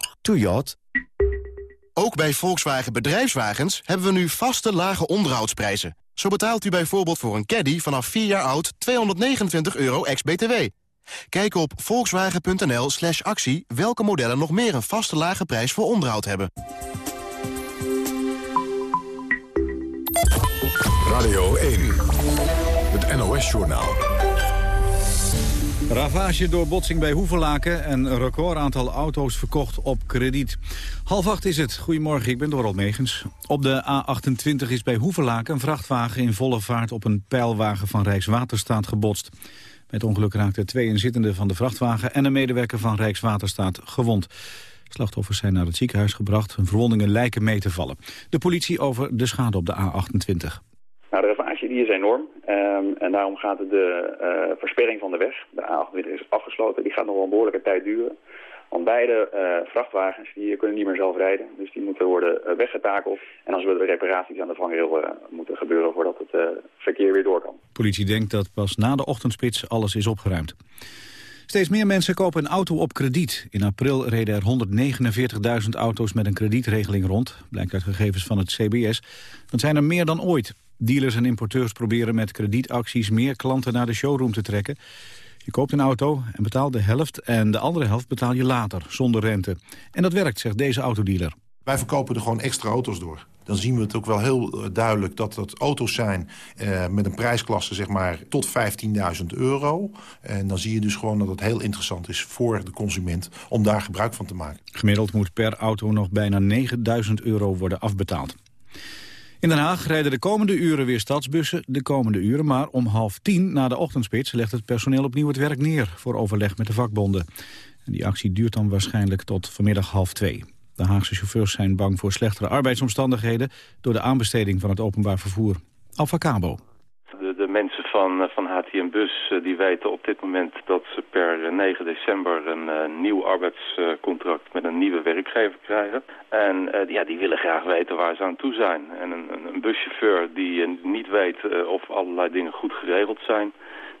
to yacht. Ook bij Volkswagen Bedrijfswagens hebben we nu vaste lage onderhoudsprijzen. Zo betaalt u bijvoorbeeld voor een caddy vanaf 4 jaar oud 229 euro ex-BTW. Kijk op volkswagen.nl slash actie welke modellen nog meer een vaste lage prijs voor onderhoud hebben. Radio 1, het NOS-journaal. Ravage door botsing bij Hoevelaken en een record aantal auto's verkocht op krediet. Half acht is het. Goedemorgen, ik ben Doral Megens. Op de A28 is bij Hoevelaken een vrachtwagen in volle vaart op een pijlwagen van Rijkswaterstaat gebotst. Met ongeluk raakten twee inzittenden van de vrachtwagen en een medewerker van Rijkswaterstaat gewond. Slachtoffers zijn naar het ziekenhuis gebracht. Hun verwondingen lijken mee te vallen. De politie over de schade op de A28. Nou, de die is enorm. En daarom gaat de uh, versperring van de weg, de A28 is afgesloten, die gaat nog wel een behoorlijke tijd duren. Want beide uh, vrachtwagens die kunnen niet meer zelf rijden. Dus die moeten worden uh, weggetakeld. En dan zullen de reparaties aan de vangrail moeten gebeuren voordat het verkeer weer door kan. Politie denkt dat pas na de ochtendspits alles is opgeruimd. Steeds meer mensen kopen een auto op krediet. In april reden er 149.000 auto's met een kredietregeling rond. Blijkt uit gegevens van het CBS. Dat zijn er meer dan ooit. Dealers en importeurs proberen met kredietacties meer klanten naar de showroom te trekken. Je koopt een auto en betaalt de helft en de andere helft betaal je later, zonder rente. En dat werkt, zegt deze autodealer. Wij verkopen er gewoon extra auto's door. Dan zien we het ook wel heel eh, duidelijk dat dat auto's zijn eh, met een prijsklasse zeg maar, tot 15.000 euro. En dan zie je dus gewoon dat het heel interessant is voor de consument om daar gebruik van te maken. Gemiddeld moet per auto nog bijna 9.000 euro worden afbetaald. In Den Haag rijden de komende uren weer stadsbussen, de komende uren. Maar om half tien na de ochtendspits legt het personeel opnieuw het werk neer... voor overleg met de vakbonden. En die actie duurt dan waarschijnlijk tot vanmiddag half twee. De Haagse chauffeurs zijn bang voor slechtere arbeidsomstandigheden... door de aanbesteding van het openbaar vervoer. Alfa Cabo de mensen van, eh, van HTM Bus eh, die weten op dit moment dat ze per 9 eh, december een nieuw arbeidscontract met een nieuwe werkgever krijgen. En ja, die willen graag weten waar ze aan toe zijn. En een, een buschauffeur die niet weet of allerlei dingen goed geregeld zijn,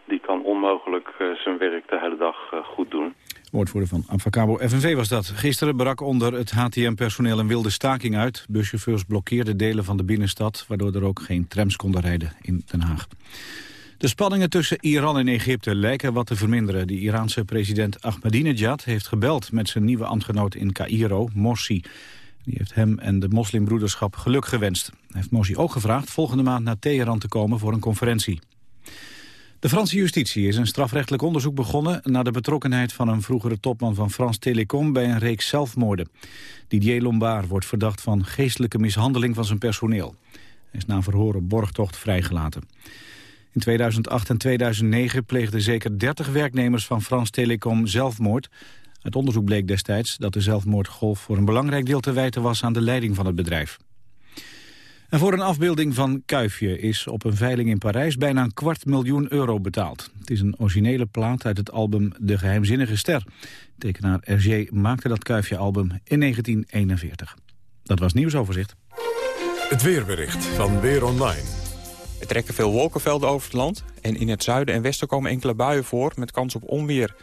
die kan onmogelijk zijn werk de hele dag goed doen. Woordvoerder van Amfacabo FNV was dat. Gisteren brak onder het HTM-personeel een wilde staking uit. Buschauffeurs blokkeerden delen van de binnenstad... waardoor er ook geen trams konden rijden in Den Haag. De spanningen tussen Iran en Egypte lijken wat te verminderen. De Iraanse president Ahmadinejad heeft gebeld met zijn nieuwe ambtgenoot in Cairo, Morsi. Die heeft hem en de moslimbroederschap geluk gewenst. Hij heeft Morsi ook gevraagd volgende maand naar Teheran te komen voor een conferentie. De Franse justitie is een strafrechtelijk onderzoek begonnen... naar de betrokkenheid van een vroegere topman van France Telecom... bij een reeks zelfmoorden. Didier Lombard wordt verdacht van geestelijke mishandeling van zijn personeel. Hij is na verhoren borgtocht vrijgelaten. In 2008 en 2009 pleegden zeker 30 werknemers van France Telecom zelfmoord. Het onderzoek bleek destijds dat de zelfmoordgolf voor een belangrijk deel te wijten was aan de leiding van het bedrijf. En voor een afbeelding van Kuifje is op een veiling in Parijs bijna een kwart miljoen euro betaald. Het is een originele plaat uit het album De Geheimzinnige Ster. Tekenaar Hergé maakte dat Kuifje-album in 1941. Dat was nieuwsoverzicht. Het weerbericht van Weer Online. Er trekken veel wolkenvelden over het land en in het zuiden en westen komen enkele buien voor met kans op onweer.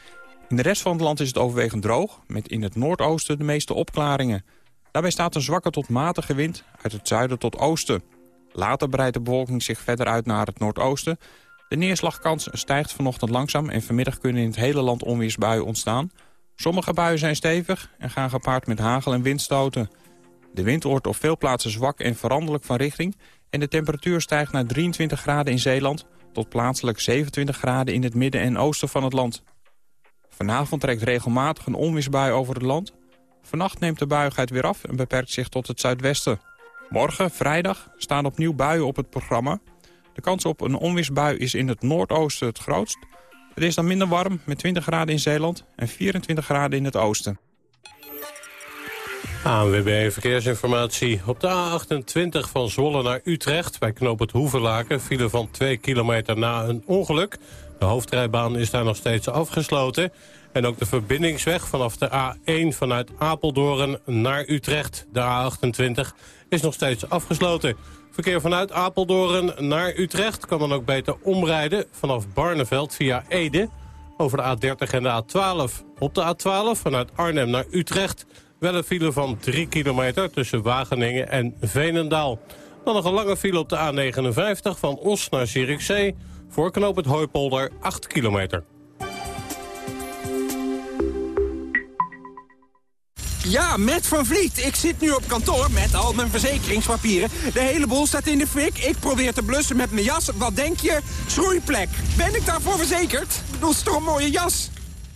In de rest van het land is het overwegend droog, met in het noordoosten de meeste opklaringen. Daarbij staat een zwakke tot matige wind uit het zuiden tot oosten. Later breidt de bewolking zich verder uit naar het noordoosten. De neerslagkans stijgt vanochtend langzaam en vanmiddag kunnen in het hele land onweersbuien ontstaan. Sommige buien zijn stevig en gaan gepaard met hagel en windstoten. De wind wordt op veel plaatsen zwak en veranderlijk van richting... en de temperatuur stijgt naar 23 graden in Zeeland... tot plaatselijk 27 graden in het midden en oosten van het land. Vanavond trekt regelmatig een onweersbui over het land... Vannacht neemt de buigheid weer af en beperkt zich tot het zuidwesten. Morgen, vrijdag, staan opnieuw buien op het programma. De kans op een onweersbui is in het noordoosten het grootst. Het is dan minder warm met 20 graden in Zeeland en 24 graden in het oosten. ANWB Verkeersinformatie. Op de A28 van Zwolle naar Utrecht bij knoop het Hoevelaken... file van 2 kilometer na een ongeluk. De hoofdrijbaan is daar nog steeds afgesloten... En ook de verbindingsweg vanaf de A1 vanuit Apeldoorn naar Utrecht, de A28, is nog steeds afgesloten. Verkeer vanuit Apeldoorn naar Utrecht kan dan ook beter omrijden vanaf Barneveld via Ede over de A30 en de A12. Op de A12 vanuit Arnhem naar Utrecht wel een file van 3 kilometer tussen Wageningen en Veenendaal. Dan nog een lange file op de A59 van Os naar Zierikzee voor knoop het Hooipolder 8 kilometer. Ja, met Van Vliet. Ik zit nu op kantoor met al mijn verzekeringspapieren. De hele boel staat in de fik. Ik probeer te blussen met mijn jas. Wat denk je? Schroeiplek. Ben ik daarvoor verzekerd? Dat is toch een mooie jas?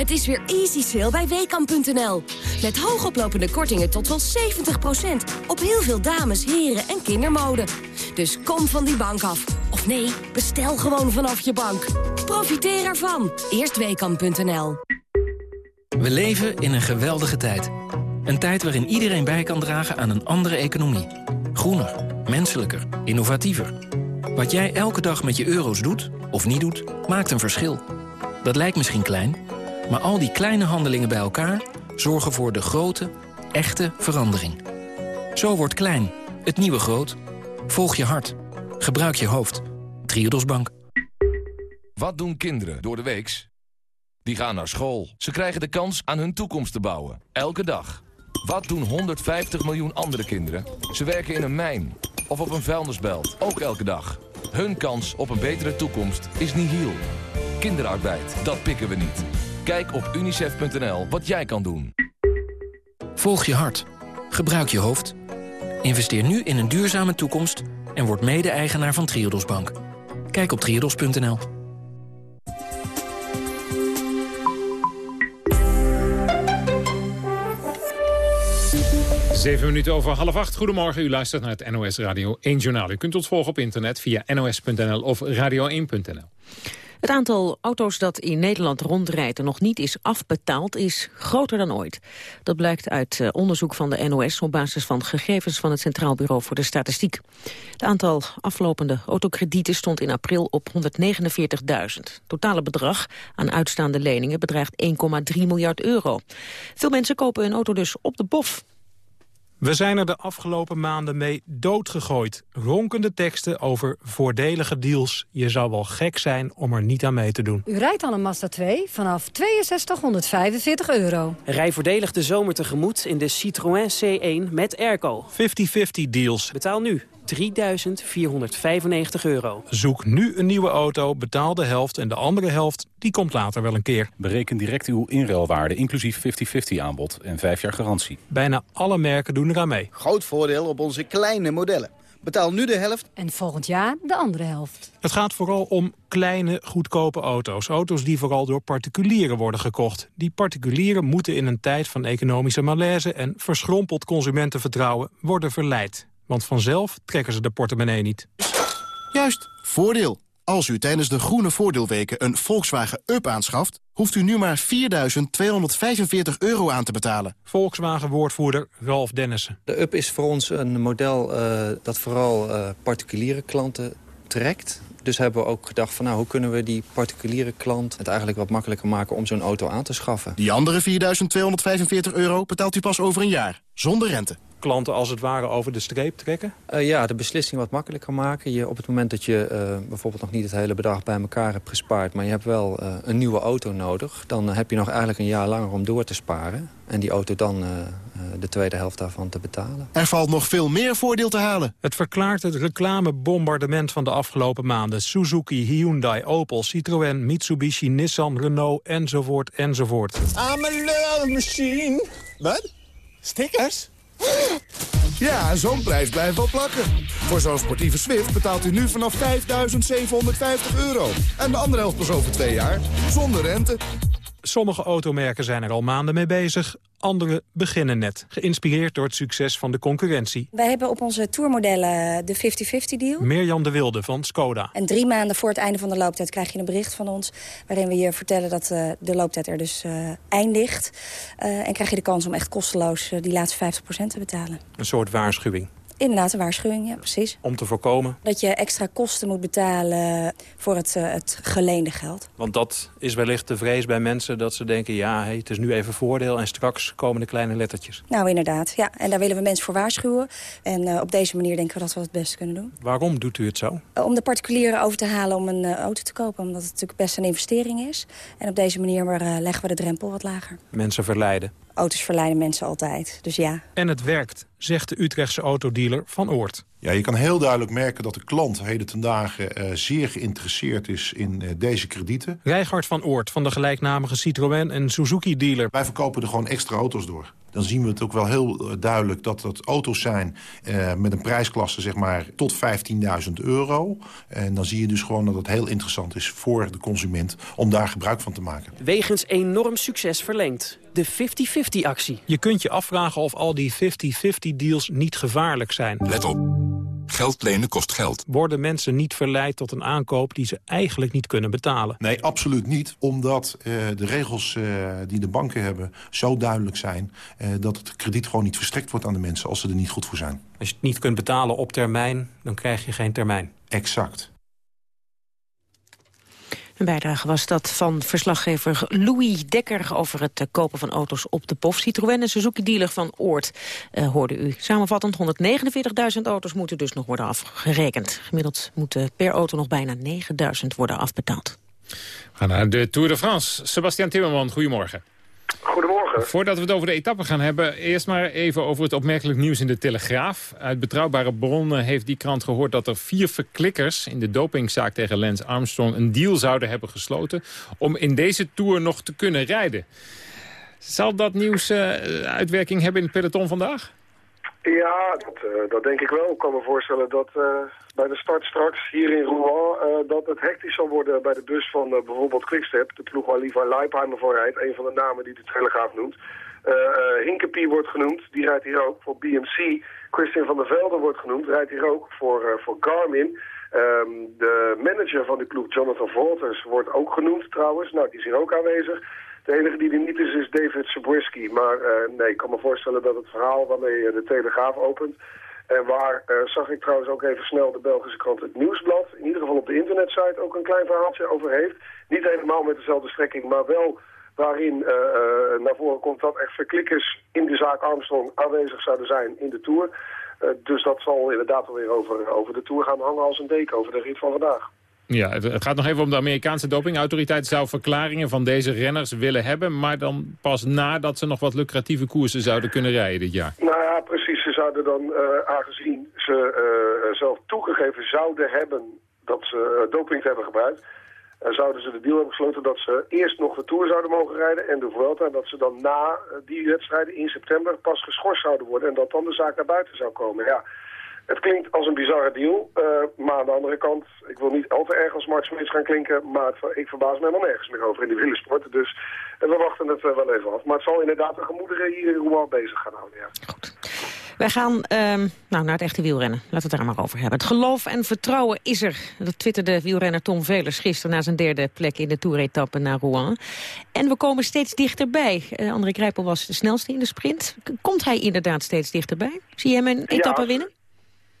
Het is weer easy sale bij WKAM.nl. Met hoogoplopende kortingen tot wel 70%. Op heel veel dames, heren en kindermode. Dus kom van die bank af. Of nee, bestel gewoon vanaf je bank. Profiteer ervan. Eerst WKAM.nl. We leven in een geweldige tijd. Een tijd waarin iedereen bij kan dragen aan een andere economie. Groener, menselijker, innovatiever. Wat jij elke dag met je euro's doet, of niet doet, maakt een verschil. Dat lijkt misschien klein... Maar al die kleine handelingen bij elkaar zorgen voor de grote, echte verandering. Zo wordt klein, het nieuwe groot. Volg je hart. Gebruik je hoofd. Triodos Bank. Wat doen kinderen door de weeks? Die gaan naar school. Ze krijgen de kans aan hun toekomst te bouwen. Elke dag. Wat doen 150 miljoen andere kinderen? Ze werken in een mijn of op een vuilnisbelt. Ook elke dag. Hun kans op een betere toekomst is nihil. Kinderarbeid, dat pikken we niet. Kijk op unicef.nl wat jij kan doen. Volg je hart. Gebruik je hoofd. Investeer nu in een duurzame toekomst en word mede-eigenaar van Triodos Bank. Kijk op triodos.nl. Zeven minuten over half acht. Goedemorgen, u luistert naar het NOS Radio 1 Journaal. U kunt ons volgen op internet via nos.nl of radio1.nl. Het aantal auto's dat in Nederland rondrijdt en nog niet is afbetaald is groter dan ooit. Dat blijkt uit eh, onderzoek van de NOS op basis van gegevens van het Centraal Bureau voor de Statistiek. Het aantal aflopende autokredieten stond in april op 149.000. Totale bedrag aan uitstaande leningen bedraagt 1,3 miljard euro. Veel mensen kopen hun auto dus op de bof. We zijn er de afgelopen maanden mee doodgegooid. Ronkende teksten over voordelige deals. Je zou wel gek zijn om er niet aan mee te doen. U rijdt al een Mazda 2 vanaf 6245 euro. Rij voordelig de zomer tegemoet in de Citroën C1 met airco. 50-50 deals. Betaal nu 3.495 euro. Zoek nu een nieuwe auto, betaal de helft en de andere helft die komt later wel een keer. Bereken direct uw inruilwaarde, inclusief 50-50 aanbod en 5 jaar garantie. Bijna alle merken doen eraan mee. Groot voordeel op onze kleine modellen. Betaal nu de helft. En volgend jaar de andere helft. Het gaat vooral om kleine, goedkope auto's. Auto's die vooral door particulieren worden gekocht. Die particulieren moeten in een tijd van economische malaise... en verschrompeld consumentenvertrouwen worden verleid. Want vanzelf trekken ze de portemonnee niet. Juist, voordeel. Als u tijdens de groene voordeelweken een Volkswagen Up aanschaft... hoeft u nu maar 4.245 euro aan te betalen. Volkswagen-woordvoerder Ralf Dennissen. De Up is voor ons een model uh, dat vooral uh, particuliere klanten trekt. Dus hebben we ook gedacht van nou, hoe kunnen we die particuliere klant... het eigenlijk wat makkelijker maken om zo'n auto aan te schaffen. Die andere 4.245 euro betaalt u pas over een jaar, zonder rente klanten als het ware over de streep trekken? Uh, ja, de beslissing wat makkelijker maken. Je, op het moment dat je uh, bijvoorbeeld nog niet het hele bedrag bij elkaar hebt gespaard... maar je hebt wel uh, een nieuwe auto nodig... dan heb je nog eigenlijk een jaar langer om door te sparen. En die auto dan de tweede helft daarvan te betalen. Er valt nog veel meer voordeel te halen. Het verklaart het reclamebombardement van de afgelopen maanden. Suzuki, Hyundai, Opel, Citroën, Mitsubishi, Nissan, Renault, enzovoort, enzovoort. I'm a love machine. Wat? Stickers? Ja, zo'n prijs blijft wel plakken. Voor zo'n sportieve Swift betaalt u nu vanaf 5.750 euro. En de andere helft pas over twee jaar, zonder rente. Sommige automerken zijn er al maanden mee bezig, andere beginnen net. Geïnspireerd door het succes van de concurrentie. Wij hebben op onze tourmodellen de 50-50 deal. Mirjam de Wilde van Skoda. En drie maanden voor het einde van de looptijd krijg je een bericht van ons... waarin we je vertellen dat uh, de looptijd er dus uh, eindigt. En krijg je de kans om echt kosteloos die laatste 50% te betalen. Een soort waarschuwing. Inderdaad, een waarschuwing, ja, precies. Om te voorkomen? Dat je extra kosten moet betalen voor het, uh, het geleende geld. Want dat is wellicht de vrees bij mensen dat ze denken... ja, hey, het is nu even voordeel en straks komen de kleine lettertjes. Nou, inderdaad. Ja, en daar willen we mensen voor waarschuwen. En uh, op deze manier denken we dat we het beste kunnen doen. Waarom doet u het zo? Uh, om de particulieren over te halen om een auto te kopen. Omdat het natuurlijk best een investering is. En op deze manier leggen we de drempel wat lager. Mensen verleiden? Auto's verleiden mensen altijd, dus ja. En het werkt, zegt de Utrechtse autodealer Van Oort. Ja, je kan heel duidelijk merken dat de klant heden ten dagen uh, zeer geïnteresseerd is in uh, deze kredieten. Rijgaard van Oort van de gelijknamige Citroën en Suzuki-dealer. Wij verkopen er gewoon extra auto's door. Dan zien we het ook wel heel duidelijk dat het auto's zijn uh, met een prijsklasse zeg maar, tot 15.000 euro. En dan zie je dus gewoon dat het heel interessant is voor de consument om daar gebruik van te maken. Wegens enorm succes verlengd. De 50-50-actie. Je kunt je afvragen of al die 50-50 deals niet gevaarlijk zijn. Let op. Geld lenen kost geld. Worden mensen niet verleid tot een aankoop die ze eigenlijk niet kunnen betalen? Nee, absoluut niet. Omdat uh, de regels uh, die de banken hebben zo duidelijk zijn... Uh, dat het krediet gewoon niet verstrekt wordt aan de mensen als ze er niet goed voor zijn. Als je het niet kunt betalen op termijn, dan krijg je geen termijn. Exact. Een bijdrage was dat van verslaggever Louis Dekker... over het kopen van auto's op de POF. Citroën en Suzuki-dealer van Oort uh, hoorde u. Samenvattend 149.000 auto's moeten dus nog worden afgerekend. Gemiddeld moeten per auto nog bijna 9.000 worden afbetaald. We gaan naar de Tour de France. Sebastian Timmerman, goedemorgen. Goedemorgen. Voordat we het over de etappe gaan hebben... eerst maar even over het opmerkelijk nieuws in de Telegraaf. Uit betrouwbare bronnen heeft die krant gehoord... dat er vier verklikkers in de dopingzaak tegen Lance Armstrong... een deal zouden hebben gesloten om in deze Tour nog te kunnen rijden. Zal dat nieuws uh, uitwerking hebben in het peloton vandaag? Ja, dat, uh, dat denk ik wel. Ik kan me voorstellen dat uh, bij de start straks hier in Rouen... Uh, dat het hectisch zal worden bij de bus van bijvoorbeeld Quickstep. De ploeg waar Levi Leipheimer voor rijdt. Een van de namen die de Telegraaf noemt. Hinkepie wordt genoemd, die rijdt hier ook voor BMC. Christian van der Velde wordt genoemd, rijdt hier ook voor, voor Garmin. Um, de manager van die ploeg, Jonathan Volters, wordt ook genoemd trouwens. Nou, die is hier ook aanwezig. De enige die er niet is, is David Zabriskie. Maar uh, nee, ik kan me voorstellen dat het verhaal waarmee de Telegraaf opent... en waar uh, zag ik trouwens ook even snel de Belgische krant Het Nieuwsblad... in ieder geval op de internetsite ook een klein verhaaltje over heeft. Niet helemaal met dezelfde strekking, maar wel waarin naar voren komt... dat echt verklikkers in de zaak Armstrong aanwezig zouden zijn in de Tour... dus dat zal inderdaad alweer over, over de Tour gaan hangen als een deken over de rit van vandaag. Ja, het gaat nog even om de Amerikaanse dopingautoriteit zou verklaringen van deze renners willen hebben, maar dan pas nadat ze nog wat lucratieve koersen zouden kunnen rijden dit jaar. Nou ja, precies. Ze zouden dan, uh, aangezien ze uh, zelf toegegeven zouden hebben dat ze uh, doping hebben gebruikt, zouden ze de deal hebben gesloten dat ze eerst nog de Tour zouden mogen rijden en de Vuelta, dat ze dan na die wedstrijden in september pas geschorst zouden worden en dat dan de zaak naar buiten zou komen. Ja. Het klinkt als een bizarre deal, uh, maar aan de andere kant, ik wil niet al te erg als Mark Smeets gaan klinken, maar het, ik verbaas me helemaal nergens meer over in de wielersport. Dus uh, we wachten het uh, wel even af. Maar het zal inderdaad de gemoederen hier in Rouen bezig gaan houden, ja. Goed. Wij gaan um, nou, naar het echte wielrennen. Laten we het daar maar over hebben. Het geloof en vertrouwen is er. Dat twitterde wielrenner Tom Velers gisteren... na zijn derde plek in de toeretappe naar Rouen. En we komen steeds dichterbij. Uh, André Krijpel was de snelste in de sprint. Komt hij inderdaad steeds dichterbij? Zie je hem een etappe ja, winnen?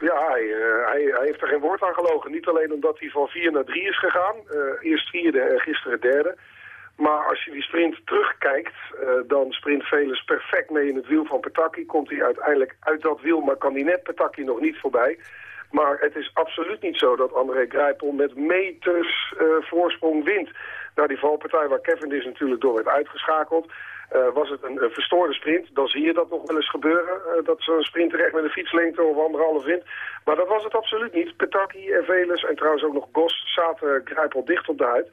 Ja, hij, uh, hij, hij, heeft er geen woord aan gelogen. Niet alleen omdat hij van 4 naar 3 is gegaan. Uh, eerst vierde en gisteren derde. Maar als je die sprint terugkijkt, uh, dan sprint Velus perfect mee in het wiel van Petaki. Komt hij uiteindelijk uit dat wiel, maar kan hij net Petaki nog niet voorbij. Maar het is absoluut niet zo dat André Grijpel met meters voorsprong wint. Nou, die valpartij waar Kevin is natuurlijk door werd uitgeschakeld... Uh, was het een, verstoorde sprint, dan zie je dat nog wel eens gebeuren. Uh, dat zo'n sprinter echt met een fietslengte of anderhalf wint. Maar dat was het absoluut niet. Petaki en Velus en trouwens ook nog Gos zaten Grijpel dicht op de huid.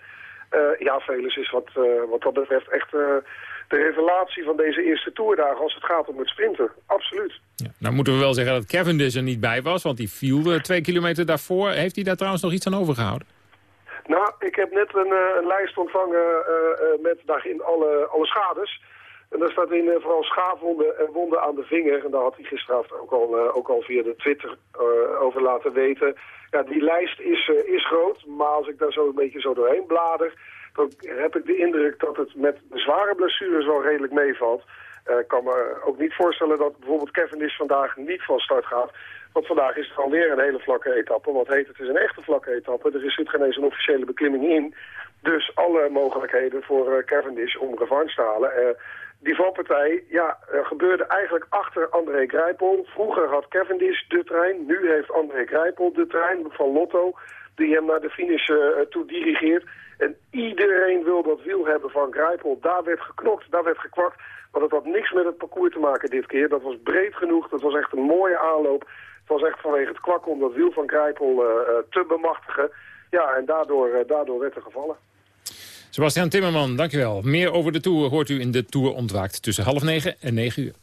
Uh, ja, Velus is wat, wat dat betreft echt de revelatie van deze eerste toerdagen als het gaat om het sprinten. Absoluut. Ja, nou moeten we wel zeggen dat Kevin dus er niet bij was, want die viel twee kilometer daarvoor. Heeft hij daar trouwens nog iets aan overgehouden? Nou, ik heb net een, een lijst ontvangen met daarin alle, alle schades. En daar staat in vooral schaafwonden en wonden aan de vinger. En daar had hij gisteravond ook al, ook al via de Twitter over laten weten. Ja, die lijst is, is groot, maar als ik daar zo een beetje zo doorheen blader... dan heb ik de indruk dat het met de zware blessures wel redelijk meevalt. Ik kan me ook niet voorstellen dat bijvoorbeeld Cavendish vandaag niet van start gaat. Want vandaag is het alweer een hele vlakke etappe. Wat heet het is een echte vlakke etappe. Er zit geen eens een officiële beklimming in. Dus alle mogelijkheden voor uh, Cavendish om revanche te halen. Uh, die valpartij ja, gebeurde eigenlijk achter André Grijpel. Vroeger had Cavendish de trein. Nu heeft André Grijpel de trein van Lotto. Die hem naar de finish uh, toe dirigeert. En iedereen wil dat wiel hebben van Grijpel. Daar werd geknokt, daar werd gekwakt. Maar dat had niks met het parcours te maken dit keer. Dat was breed genoeg, dat was echt een mooie aanloop. Het was echt vanwege het kwakken om dat wiel van Grijpel uh, te bemachtigen. Ja, en daardoor, uh, daardoor werd er gevallen. Sebastian Timmerman, dankjewel. Meer over de Tour hoort u in de Tour ontwaakt tussen half negen en negen uur.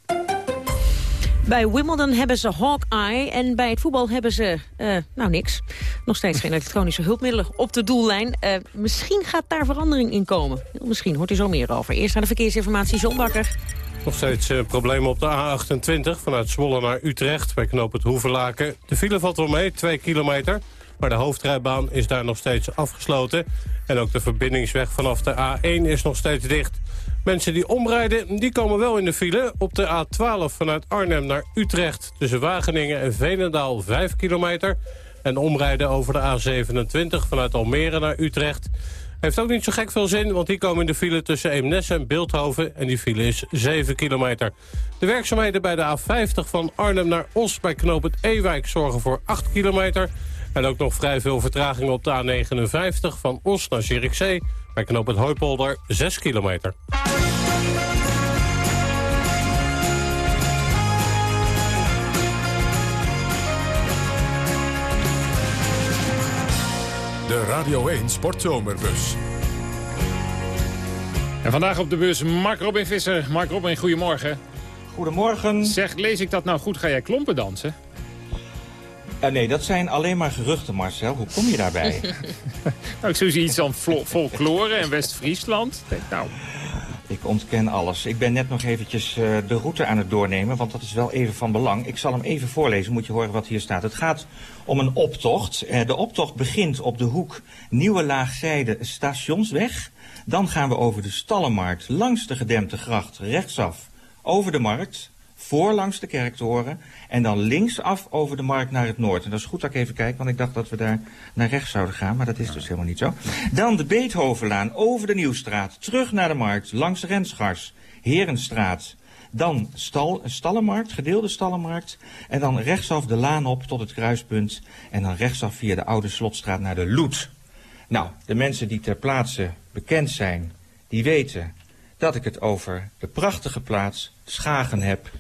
Bij Wimbledon hebben ze Hawkeye en bij het voetbal hebben ze, uh, nou niks. Nog steeds geen elektronische hulpmiddelen op de doellijn. Uh, misschien gaat daar verandering in komen. Misschien hoort u zo meer over. Eerst naar de verkeersinformatie, John Bakker. Nog steeds uh, problemen op de A28 vanuit Zwolle naar Utrecht bij knoop het Hoevenlaken. De file valt wel mee, 2 kilometer. Maar de hoofdrijbaan is daar nog steeds afgesloten. En ook de verbindingsweg vanaf de A1 is nog steeds dicht. Mensen die omrijden, die komen wel in de file. Op de A12 vanuit Arnhem naar Utrecht. Tussen Wageningen en Veenendaal 5 kilometer. En omrijden over de A27 vanuit Almere naar Utrecht. Heeft ook niet zo gek veel zin, want die komen in de file tussen Eemnes en Beeldhoven. En die file is 7 kilometer. De werkzaamheden bij de A50 van Arnhem naar Os bij knoop het Ewijk zorgen voor 8 kilometer. En ook nog vrij veel vertraging op de A59 van Os naar Zierikzee. Bij knoop het Hooipolder 6 kilometer. De Radio 1 Sportzomerbus. En vandaag op de bus Mark Robin Visser. Mark Robin, goedemorgen. Goedemorgen. Zeg, lees ik dat nou goed? Ga jij klompen dansen? Uh, nee, dat zijn alleen maar geruchten, Marcel. Hoe kom je daarbij? nou, ik zie iets van folklore en West-Friesland. Nou... Ik ontken alles. Ik ben net nog eventjes uh, de route aan het doornemen, want dat is wel even van belang. Ik zal hem even voorlezen, moet je horen wat hier staat. Het gaat om een optocht. Uh, de optocht begint op de hoek Nieuwe Laagzijde Stationsweg. Dan gaan we over de Stallenmarkt langs de gedempte gracht rechtsaf over de markt voorlangs de kerktoren en dan linksaf over de markt naar het noord. En dat is goed dat ik even kijk, want ik dacht dat we daar naar rechts zouden gaan, maar dat is dus helemaal niet zo. Dan de Beethovenlaan over de Nieuwstraat, terug naar de markt, langs Renschars, Herenstraat. Dan stal, Stallenmarkt, gedeelde Stallenmarkt. En dan rechtsaf de laan op tot het kruispunt. En dan rechtsaf via de oude Slotstraat naar de Loet. Nou, de mensen die ter plaatse bekend zijn, die weten dat ik het over de prachtige plaats Schagen heb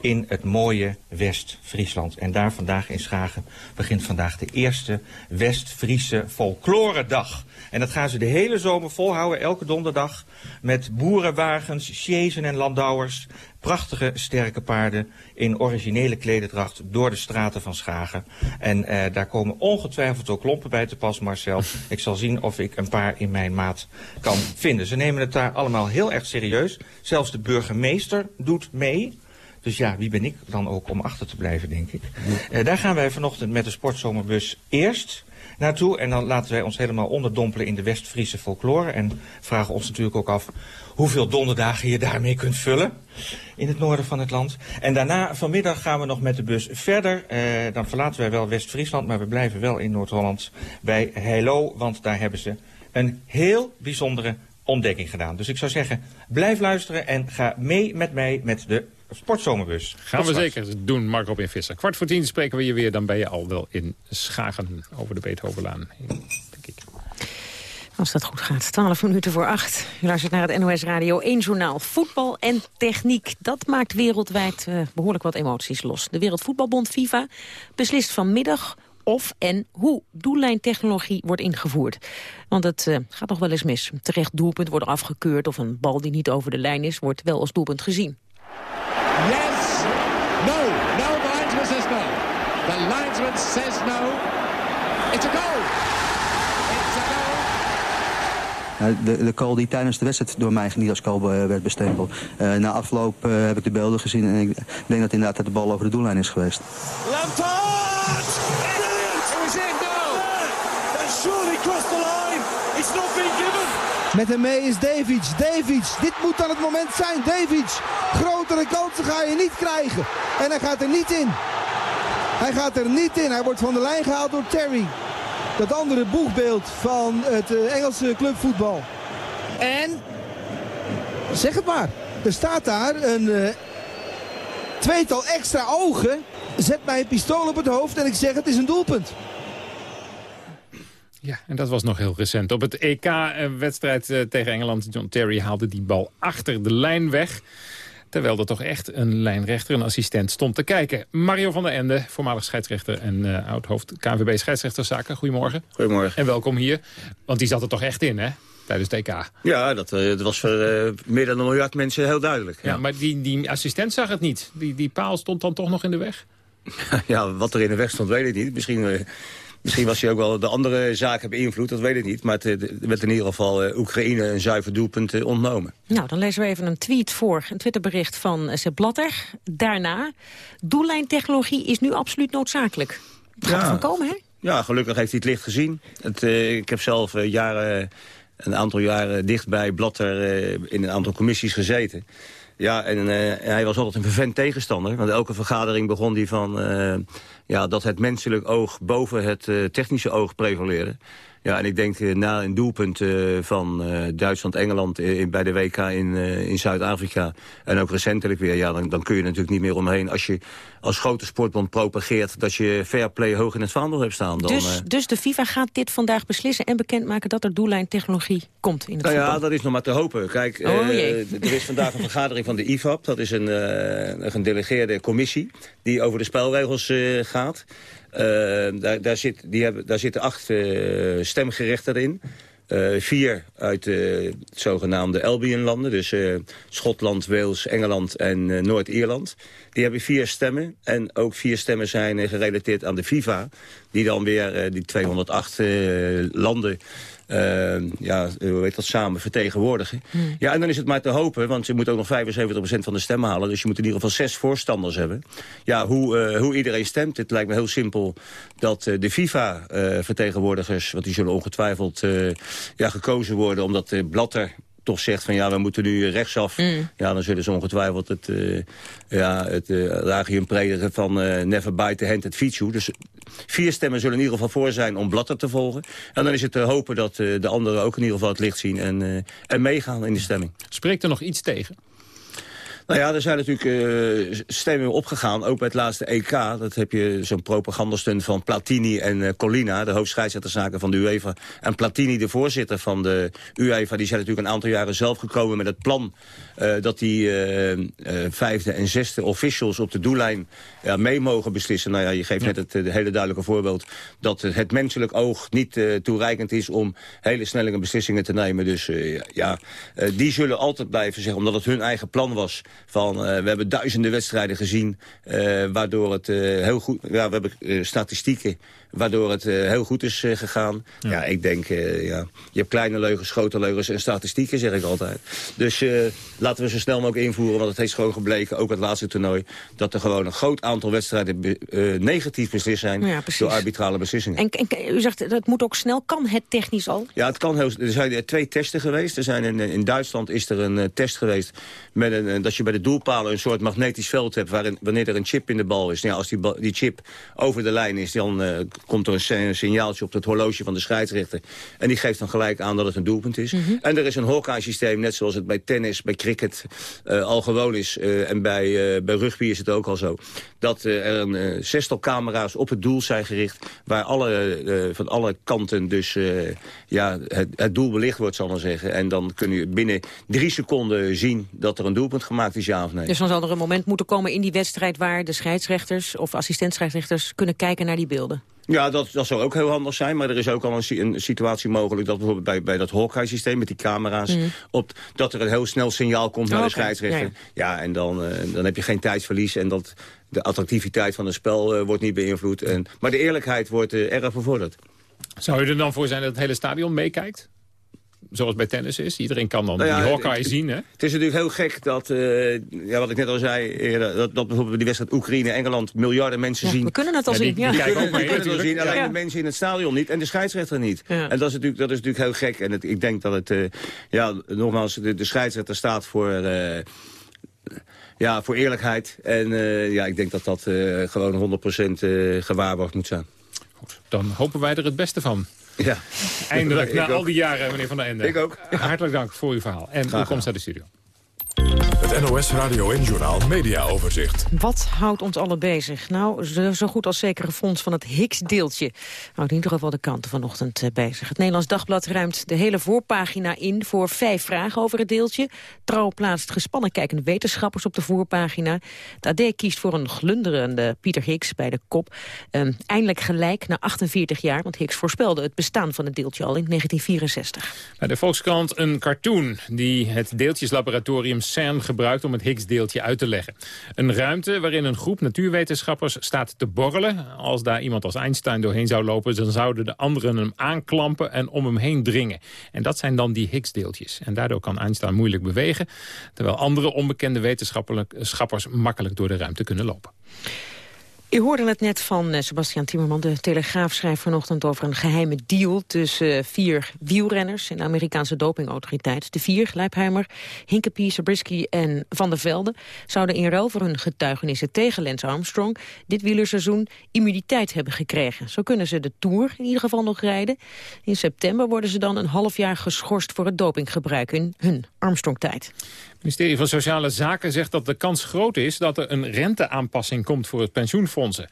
in het mooie West-Friesland. En daar vandaag in Schagen begint vandaag de eerste West-Friese folkloredag. En dat gaan ze de hele zomer volhouden, elke donderdag. Met boerenwagens, sjezen en landouwers. Prachtige, sterke paarden in originele klededracht door de straten van Schagen. En eh, daar komen ongetwijfeld ook klompen bij te pas, Marcel. Ik zal zien of ik een paar in mijn maat kan vinden. Ze nemen het daar allemaal heel erg serieus. Zelfs de burgemeester doet mee. Dus ja, wie ben ik dan ook om achter te blijven, denk ik. Uh, daar gaan wij vanochtend met de sportzomerbus eerst naartoe. En dan laten wij ons helemaal onderdompelen in de West-Friese folklore. En vragen ons natuurlijk ook af hoeveel donderdagen je daarmee kunt vullen in het noorden van het land. En daarna vanmiddag gaan we nog met de bus verder. Uh, dan verlaten wij wel West-Friesland, maar we blijven wel in Noord-Holland bij Heilo. Want daar hebben ze een heel bijzondere ontdekking gedaan. Dus ik zou zeggen, blijf luisteren en ga mee met mij met de sportzomerbus. Gaan we zeker doen, Marco in Visser. Kwart voor tien spreken we je weer, dan ben je al wel in Schagen over de Beethovenlaan. Denk ik. Als dat goed gaat. 12 minuten voor acht. U luistert naar het NOS Radio 1 journaal. Voetbal en techniek, dat maakt wereldwijd uh, behoorlijk wat emoties los. De Wereldvoetbalbond FIFA beslist vanmiddag of en hoe doellijntechnologie wordt ingevoerd. Want het uh, gaat nog wel eens mis. Terecht doelpunt wordt afgekeurd of een bal die niet over de lijn is... wordt wel als doelpunt gezien. Yes. No. No, the linesman says no. The linesman says no. It's a goal. It's a goal. de, de kool die tijdens de wedstrijd door mij niet als kool werd bestempeld. na afloop heb ik de beelden gezien en ik denk dat inderdaad dat de bal over de doellijn is geweest. Lampard! Met hem mee is Davids. Davids, dit moet dan het moment zijn. Davids, grotere kansen ga je niet krijgen. En hij gaat er niet in. Hij gaat er niet in. Hij wordt van de lijn gehaald door Terry. Dat andere boegbeeld van het eh, Engelse clubvoetbal. En, zeg het maar, er staat daar een uh, tweetal extra ogen. Zet mij een pistool op het hoofd en ik zeg het is een doelpunt. Ja, en dat was nog heel recent. Op het EK-wedstrijd eh, tegen Engeland, John Terry haalde die bal achter de lijn weg. Terwijl er toch echt een lijnrechter, een assistent, stond te kijken. Mario van der Ende, voormalig scheidsrechter en uh, oud-hoofd KNVB scheidsrechterszaken. Goedemorgen. Goedemorgen. En welkom hier. Want die zat er toch echt in, hè? Tijdens het EK. Ja, dat, uh, dat was voor uh, meer dan een miljard mensen heel duidelijk. Ja, ja maar die, die assistent zag het niet. Die, die paal stond dan toch nog in de weg? ja, wat er in de weg stond, weet ik niet. Misschien Misschien was hij ook wel de andere zaken beïnvloed, dat weet ik niet. Maar het, werd in ieder geval uh, Oekraïne een zuiver doelpunt uh, ontnomen. Nou, dan lezen we even een tweet voor, een Twitterbericht van Sepp Blatter. Daarna, doellijntechnologie is nu absoluut noodzakelijk. Gaat ja. van komen, hè? Ja, gelukkig heeft hij het licht gezien. Het, ik heb zelf jaren, een aantal jaren dicht bij Blatter in een aantal commissies gezeten. Ja, en hij was altijd een vervent tegenstander. Want elke vergadering begon hij van ja, dat het menselijk oog boven het uh, technische oog prevaleerde. Ja, en ik denk uh, na een doelpunt uh, van Duitsland-Engeland bij de WK in, in Zuid-Afrika... en ook recentelijk weer, ja, dan, dan kun je natuurlijk niet meer omheen... als je als grote sportbond propageert dat je fair play hoog in het vaandel hebt staan. Dan, dus, dus de FIFA gaat dit vandaag beslissen en bekendmaken dat er doellijntechnologie komt in het nou voetbal? Ja, dat is nog maar te hopen. Kijk, oh, er is vandaag een vergadering van de IFAB. Dat is een, een gedelegeerde commissie die over de spelregels gaat. Uh, daar, daar, die hebben, daar zitten acht uh, stemgerechten in. Uh, vier uit het zogenaamde Albion-landen. Dus Schotland, Wales, Engeland en Noord-Ierland. Die hebben vier stemmen. En ook vier stemmen zijn gerelateerd aan de FIFA. Die dan weer die 208 landen uh, ja, hoe heet dat, samen vertegenwoordigen. Hmm. Ja, en dan is het maar te hopen, want je moet ook nog 75% van de stemmen halen. Dus je moet in ieder geval zes voorstanders hebben. Ja, hoe, uh, hoe iedereen stemt, het lijkt me heel simpel dat uh, de FIFA-vertegenwoordigers... want die zullen ongetwijfeld ja, gekozen worden omdat de Blatter toch zegt van ja, we moeten nu rechtsaf... Mm. ja, dan zullen ze ongetwijfeld het, uh, ja, het uh, predigen van uh, never bite the hand at fietsu. Dus vier stemmen zullen in ieder geval voor zijn om Blatter te volgen. En dan is het te hopen dat de anderen ook in ieder geval het licht zien en, en meegaan in de stemming. Spreekt er nog iets tegen? Nou ja, er zijn natuurlijk uh, stemmingen opgegaan, ook bij het laatste EK. Dat heb je zo'n propagandastunt van Platini en uh, Colina, de hoofdscheidsrechterszaken van de UEFA. En Platini, de voorzitter van de UEFA, die zijn natuurlijk een aantal jaren zelf gekomen met het plan uh, dat die vijfde en zesde officials op de doellijn ja, mee mogen beslissen. Nou ja, je geeft net het hele duidelijke voorbeeld dat het menselijk oog niet toereikend is om hele snelle beslissingen te nemen. Dus ja, die zullen altijd blijven zeggen, omdat het hun eigen plan was van, uh, we hebben duizenden wedstrijden gezien, uh, waardoor het uh, heel goed... Ja, we hebben statistieken waardoor het heel goed is gegaan. Ja. ja. ik denk, ja, je hebt kleine leugens, grote leugens en statistieken, zeg ik altijd. Dus laten we zo snel mogelijk invoeren, want het heeft gewoon gebleken, ook het laatste toernooi, dat er gewoon een groot aantal wedstrijden negatief beslist zijn ja, door arbitrale beslissingen. En, en, u zegt, dat moet ook snel. Kan het technisch al? Ja, het kan heel... Er zijn twee testen geweest. Er zijn in, in Duitsland is er een test geweest met een, dat je bij de doelpalen een soort magnetisch veld hebt... Waarin, wanneer er een chip in de bal is. Nou, als die, die chip over de lijn is, dan uh, komt er een, signaaltje op het horloge van de scheidsrechter. En die geeft dan gelijk aan dat het een doelpunt is. Mm -hmm. En er is een Hawkeye-systeem, net zoals het bij tennis, bij cricket uh, al gewoon is. Uh, en bij, bij rugby is het ook al zo. Dat er een zestal camera's op het doel zijn gericht... waar alle, van alle kanten dus ja, het, het doel belicht wordt, zal maar zeggen. En dan kun je binnen drie seconden zien dat er een doelpunt gemaakt is, ja of nee. Dus dan zal er een moment moeten komen in die wedstrijd... waar de scheidsrechters of assistent-scheidsrechters kunnen kijken naar die beelden? Ja, dat, dat zou ook heel handig zijn. Maar er is ook al een, een situatie mogelijk dat bijvoorbeeld bij, bij dat Hawkeye-systeem... met die camera's, mm. op, dat er een heel snel signaal komt naar de scheidsrechter. Ja, ja. en dan, uh, dan heb je geen tijdsverlies en dat, de attractiviteit van het spel uh, wordt niet beïnvloed. En, maar de eerlijkheid wordt uh, erg bevorderd. Zou je er dan voor zijn dat het hele stadion meekijkt? Zoals bij tennis is? Iedereen kan dan Nou ja, die Hawkeye het- zien, hè? Het is natuurlijk heel gek dat, eh, ja, wat ik net al zei, eerder, dat, dat bijvoorbeeld die wedstrijd Oekraïne-Engeland miljarden mensen Ja, zien. we kunnen het al Ja, zien, Die, ja. die Die kijken ook kijken mee, ook kunnen mee het wel zien, alleen de mensen in het stadion niet en de scheidsrechter niet. Ja. En dat is natuurlijk, dat is natuurlijk heel gek. En het, ik denk dat het, eh, ja, nogmaals, de, de scheidsrechter staat voor... eh, ja, voor eerlijkheid. En eh, ja, ik denk dat dat eh, gewoon 100% eh, gewaarborgd moet zijn. Dan hopen wij er het beste van. Ja. Eindelijk, na al die jaren, meneer Van der Ende. Ik ook. Hartelijk dank voor uw verhaal en uw komst naar de studio. Het NOS Radio en Journaal Media Overzicht. Wat houdt ons allen bezig? Nou, zo, goed als zeker een fonds van het Higgs-deeltje. Houdt in ieder geval de kanten vanochtend eh, bezig. Het Nederlands Dagblad ruimt de hele voorpagina in voor vijf vragen over het deeltje. Trouw plaatst gespannen kijkende wetenschappers op de voorpagina. Het AD kiest voor een glunderende Pieter Higgs bij de kop. Ehm, eindelijk gelijk na 48 jaar, want Higgs voorspelde het bestaan van het deeltje al in 1964. Bij de Volkskrant een cartoon die het deeltjeslaboratorium CERN gebruikt om het Higgs-deeltje uit te leggen. Een ruimte waarin een groep natuurwetenschappers staat te borrelen. Als daar iemand als Einstein doorheen zou lopen, dan zouden de anderen hem aanklampen en om hem heen dringen. En dat zijn dan die Higgs-deeltjes. En daardoor kan Einstein moeilijk bewegen, terwijl andere onbekende wetenschappers makkelijk door de ruimte kunnen lopen. U hoorde het net van eh, Sebastian Timmerman. De Telegraaf schrijft vanochtend over een geheime deal... tussen eh, vier wielrenners en de Amerikaanse dopingautoriteit. De vier, Leipheimer, Hinkepie, Sabrisky en Van der Velde... zouden in ruil voor hun getuigenissen tegen Lance Armstrong... dit wielerseizoen immuniteit hebben gekregen. Zo kunnen ze de Tour in ieder geval nog rijden. In september worden ze dan een half jaar geschorst... voor het dopinggebruik in hun Armstrong-tijd. Het ministerie van Sociale Zaken zegt dat de kans groot is... dat er een renteaanpassing komt voor het pensioenfondsen.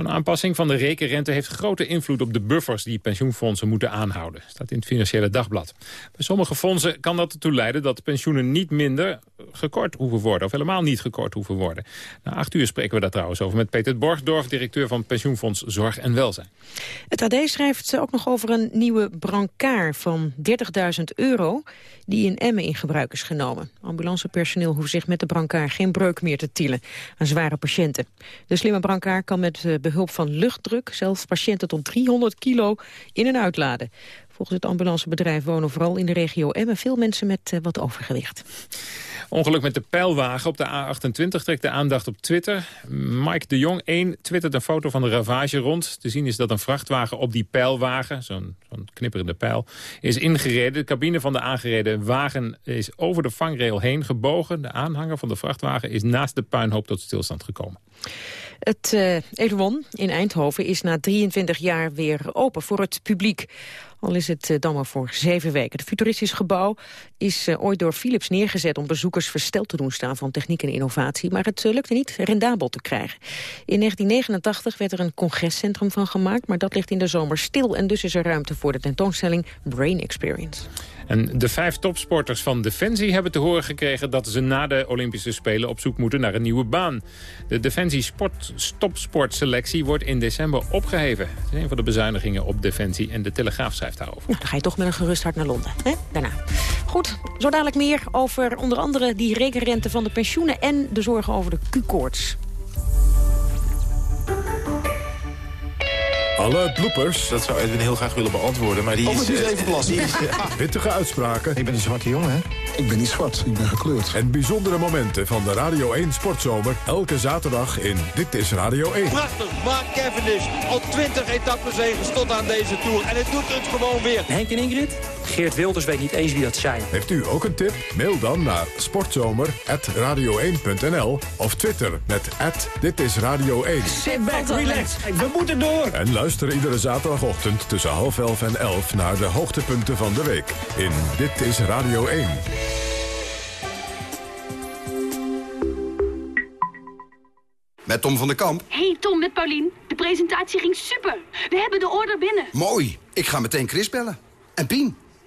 Zo'n aanpassing van de rekenrente heeft grote invloed op de buffers... die pensioenfondsen moeten aanhouden. Staat in het Financiële Dagblad. Bij sommige fondsen kan dat ertoe leiden dat pensioenen niet minder gekort hoeven worden. Of helemaal niet gekort hoeven worden. Na acht uur spreken we daar trouwens over met Peter Borgdorf... directeur van pensioenfonds Zorg en Welzijn. Het AD schrijft ook nog over een nieuwe brancard van 30.000 euro... die in Emmen in gebruik is genomen. Ambulancepersoneel hoeft zich met de brancard geen breuk meer te tielen aan zware patiënten. De slimme brancard kan met eh, behulp van luchtdruk... zelfs patiënten tot 300 kilo in- en uitladen. Volgens het ambulancebedrijf wonen vooral in de regio Emmen... veel mensen met eh, wat overgewicht. Ongeluk met de pijlwagen op de A28 trekt de aandacht op Twitter. Mike de Jong 1 twittert een foto van de ravage rond. Te zien is dat een vrachtwagen op die pijlwagen, zo'n knipperende pijl, is ingereden. De cabine van de aangereden wagen is over de vangrail heen gebogen. De aanhanger van de vrachtwagen is naast de puinhoop tot stilstand gekomen. Het uh, in Eindhoven is na 23 jaar weer open voor het publiek. Al is het uh, dan maar voor zeven weken. Het futuristisch gebouw is uh, ooit door Philips neergezet... om bezoekers versteld te doen staan van techniek en innovatie. Maar het lukte niet rendabel te krijgen. In 1989 werd er een congrescentrum van gemaakt... maar dat ligt in de zomer stil. En dus is er ruimte voor de tentoonstelling Brain Experience. En de vijf topsporters van Defensie hebben te horen gekregen... dat ze na de Olympische Spelen op zoek moeten naar een nieuwe baan. De Defensie Sport, Topsportselectie wordt in december opgeheven. Het is een van de bezuinigingen op Defensie en de Telegraaf schrijft daarover. Nou, dan ga je toch met een gerust hart naar Londen, hè? daarna. Goed, zo dadelijk meer over onder andere die rekenrente van de pensioenen... en de zorgen over de Q-koorts. Alle bloepers. Dat zou Edwin heel graag willen beantwoorden, maar die Oh, is... maar die is eh, even plassen. die is, eh, Pittige uitspraken. Ik ben een zwarte jongen, hè? Ik ben niet zwart, ik ben gekleurd. En bijzondere momenten van de Radio 1 Sportzomer. Elke zaterdag in Dit is Radio 1. Prachtig, Mark Cavendish. Al 20 etappenzegers tot aan deze Tour. En het doet het gewoon weer. Henk en Ingrid? Geert Wilders weet niet eens wie dat zijn. Heeft u ook een tip? Mail dan naar sportzomer.radio1.nl of Twitter met Dit is Radio 1. Sit back, relax. We moeten door. En luister iedere zaterdagochtend tussen half elf en elf naar de hoogtepunten van de week in Dit is Radio 1. Met Tom van der Kamp. Hey Tom, met Paulien. De presentatie ging super. We hebben de order binnen. Mooi. Ik ga meteen Chris bellen. En Pien.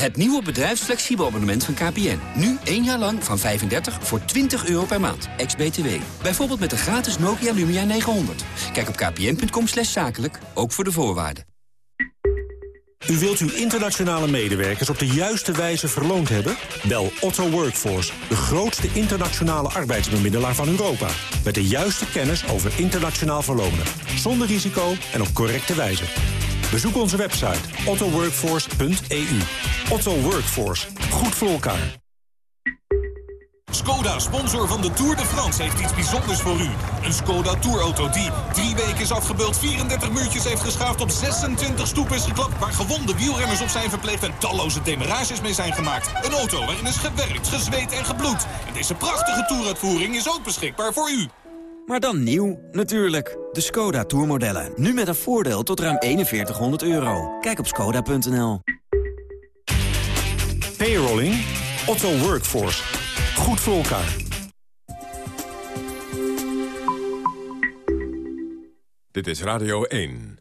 Het nieuwe bedrijfsflexibel abonnement van KPN. Nu één jaar lang van 35 voor 20 euro per maand. Ex-BTW. Bijvoorbeeld met de gratis Nokia Lumia 900. Kijk op kpn.com slash zakelijk, ook voor de voorwaarden. U wilt uw internationale medewerkers op de juiste wijze verloond hebben? Bel Otto Workforce, de grootste internationale arbeidsbemiddelaar van Europa. Met de juiste kennis over internationaal verlonen. Zonder risico en op correcte wijze. Bezoek onze website ottoworkforce.eu. Otto Workforce. Goed voor elkaar. Skoda, sponsor van de Tour de France, heeft iets bijzonders voor u. Een Skoda Tourauto die drie weken is afgebeeld... 34 muurtjes heeft geschaafd, op 26 stoepen is geklapt... waar gewonde wielrenners op zijn verpleegd en talloze demarages mee zijn gemaakt. Een auto waarin is gewerkt, gezweet en gebloed. En deze prachtige toeruitvoering is ook beschikbaar voor u. Maar dan nieuw, natuurlijk. De Skoda Tourmodellen. Nu met een voordeel tot ruim 4100 euro. Kijk op skoda.nl. Payrolling. Otto Workforce. Goed voor elkaar. Dit is Radio 1.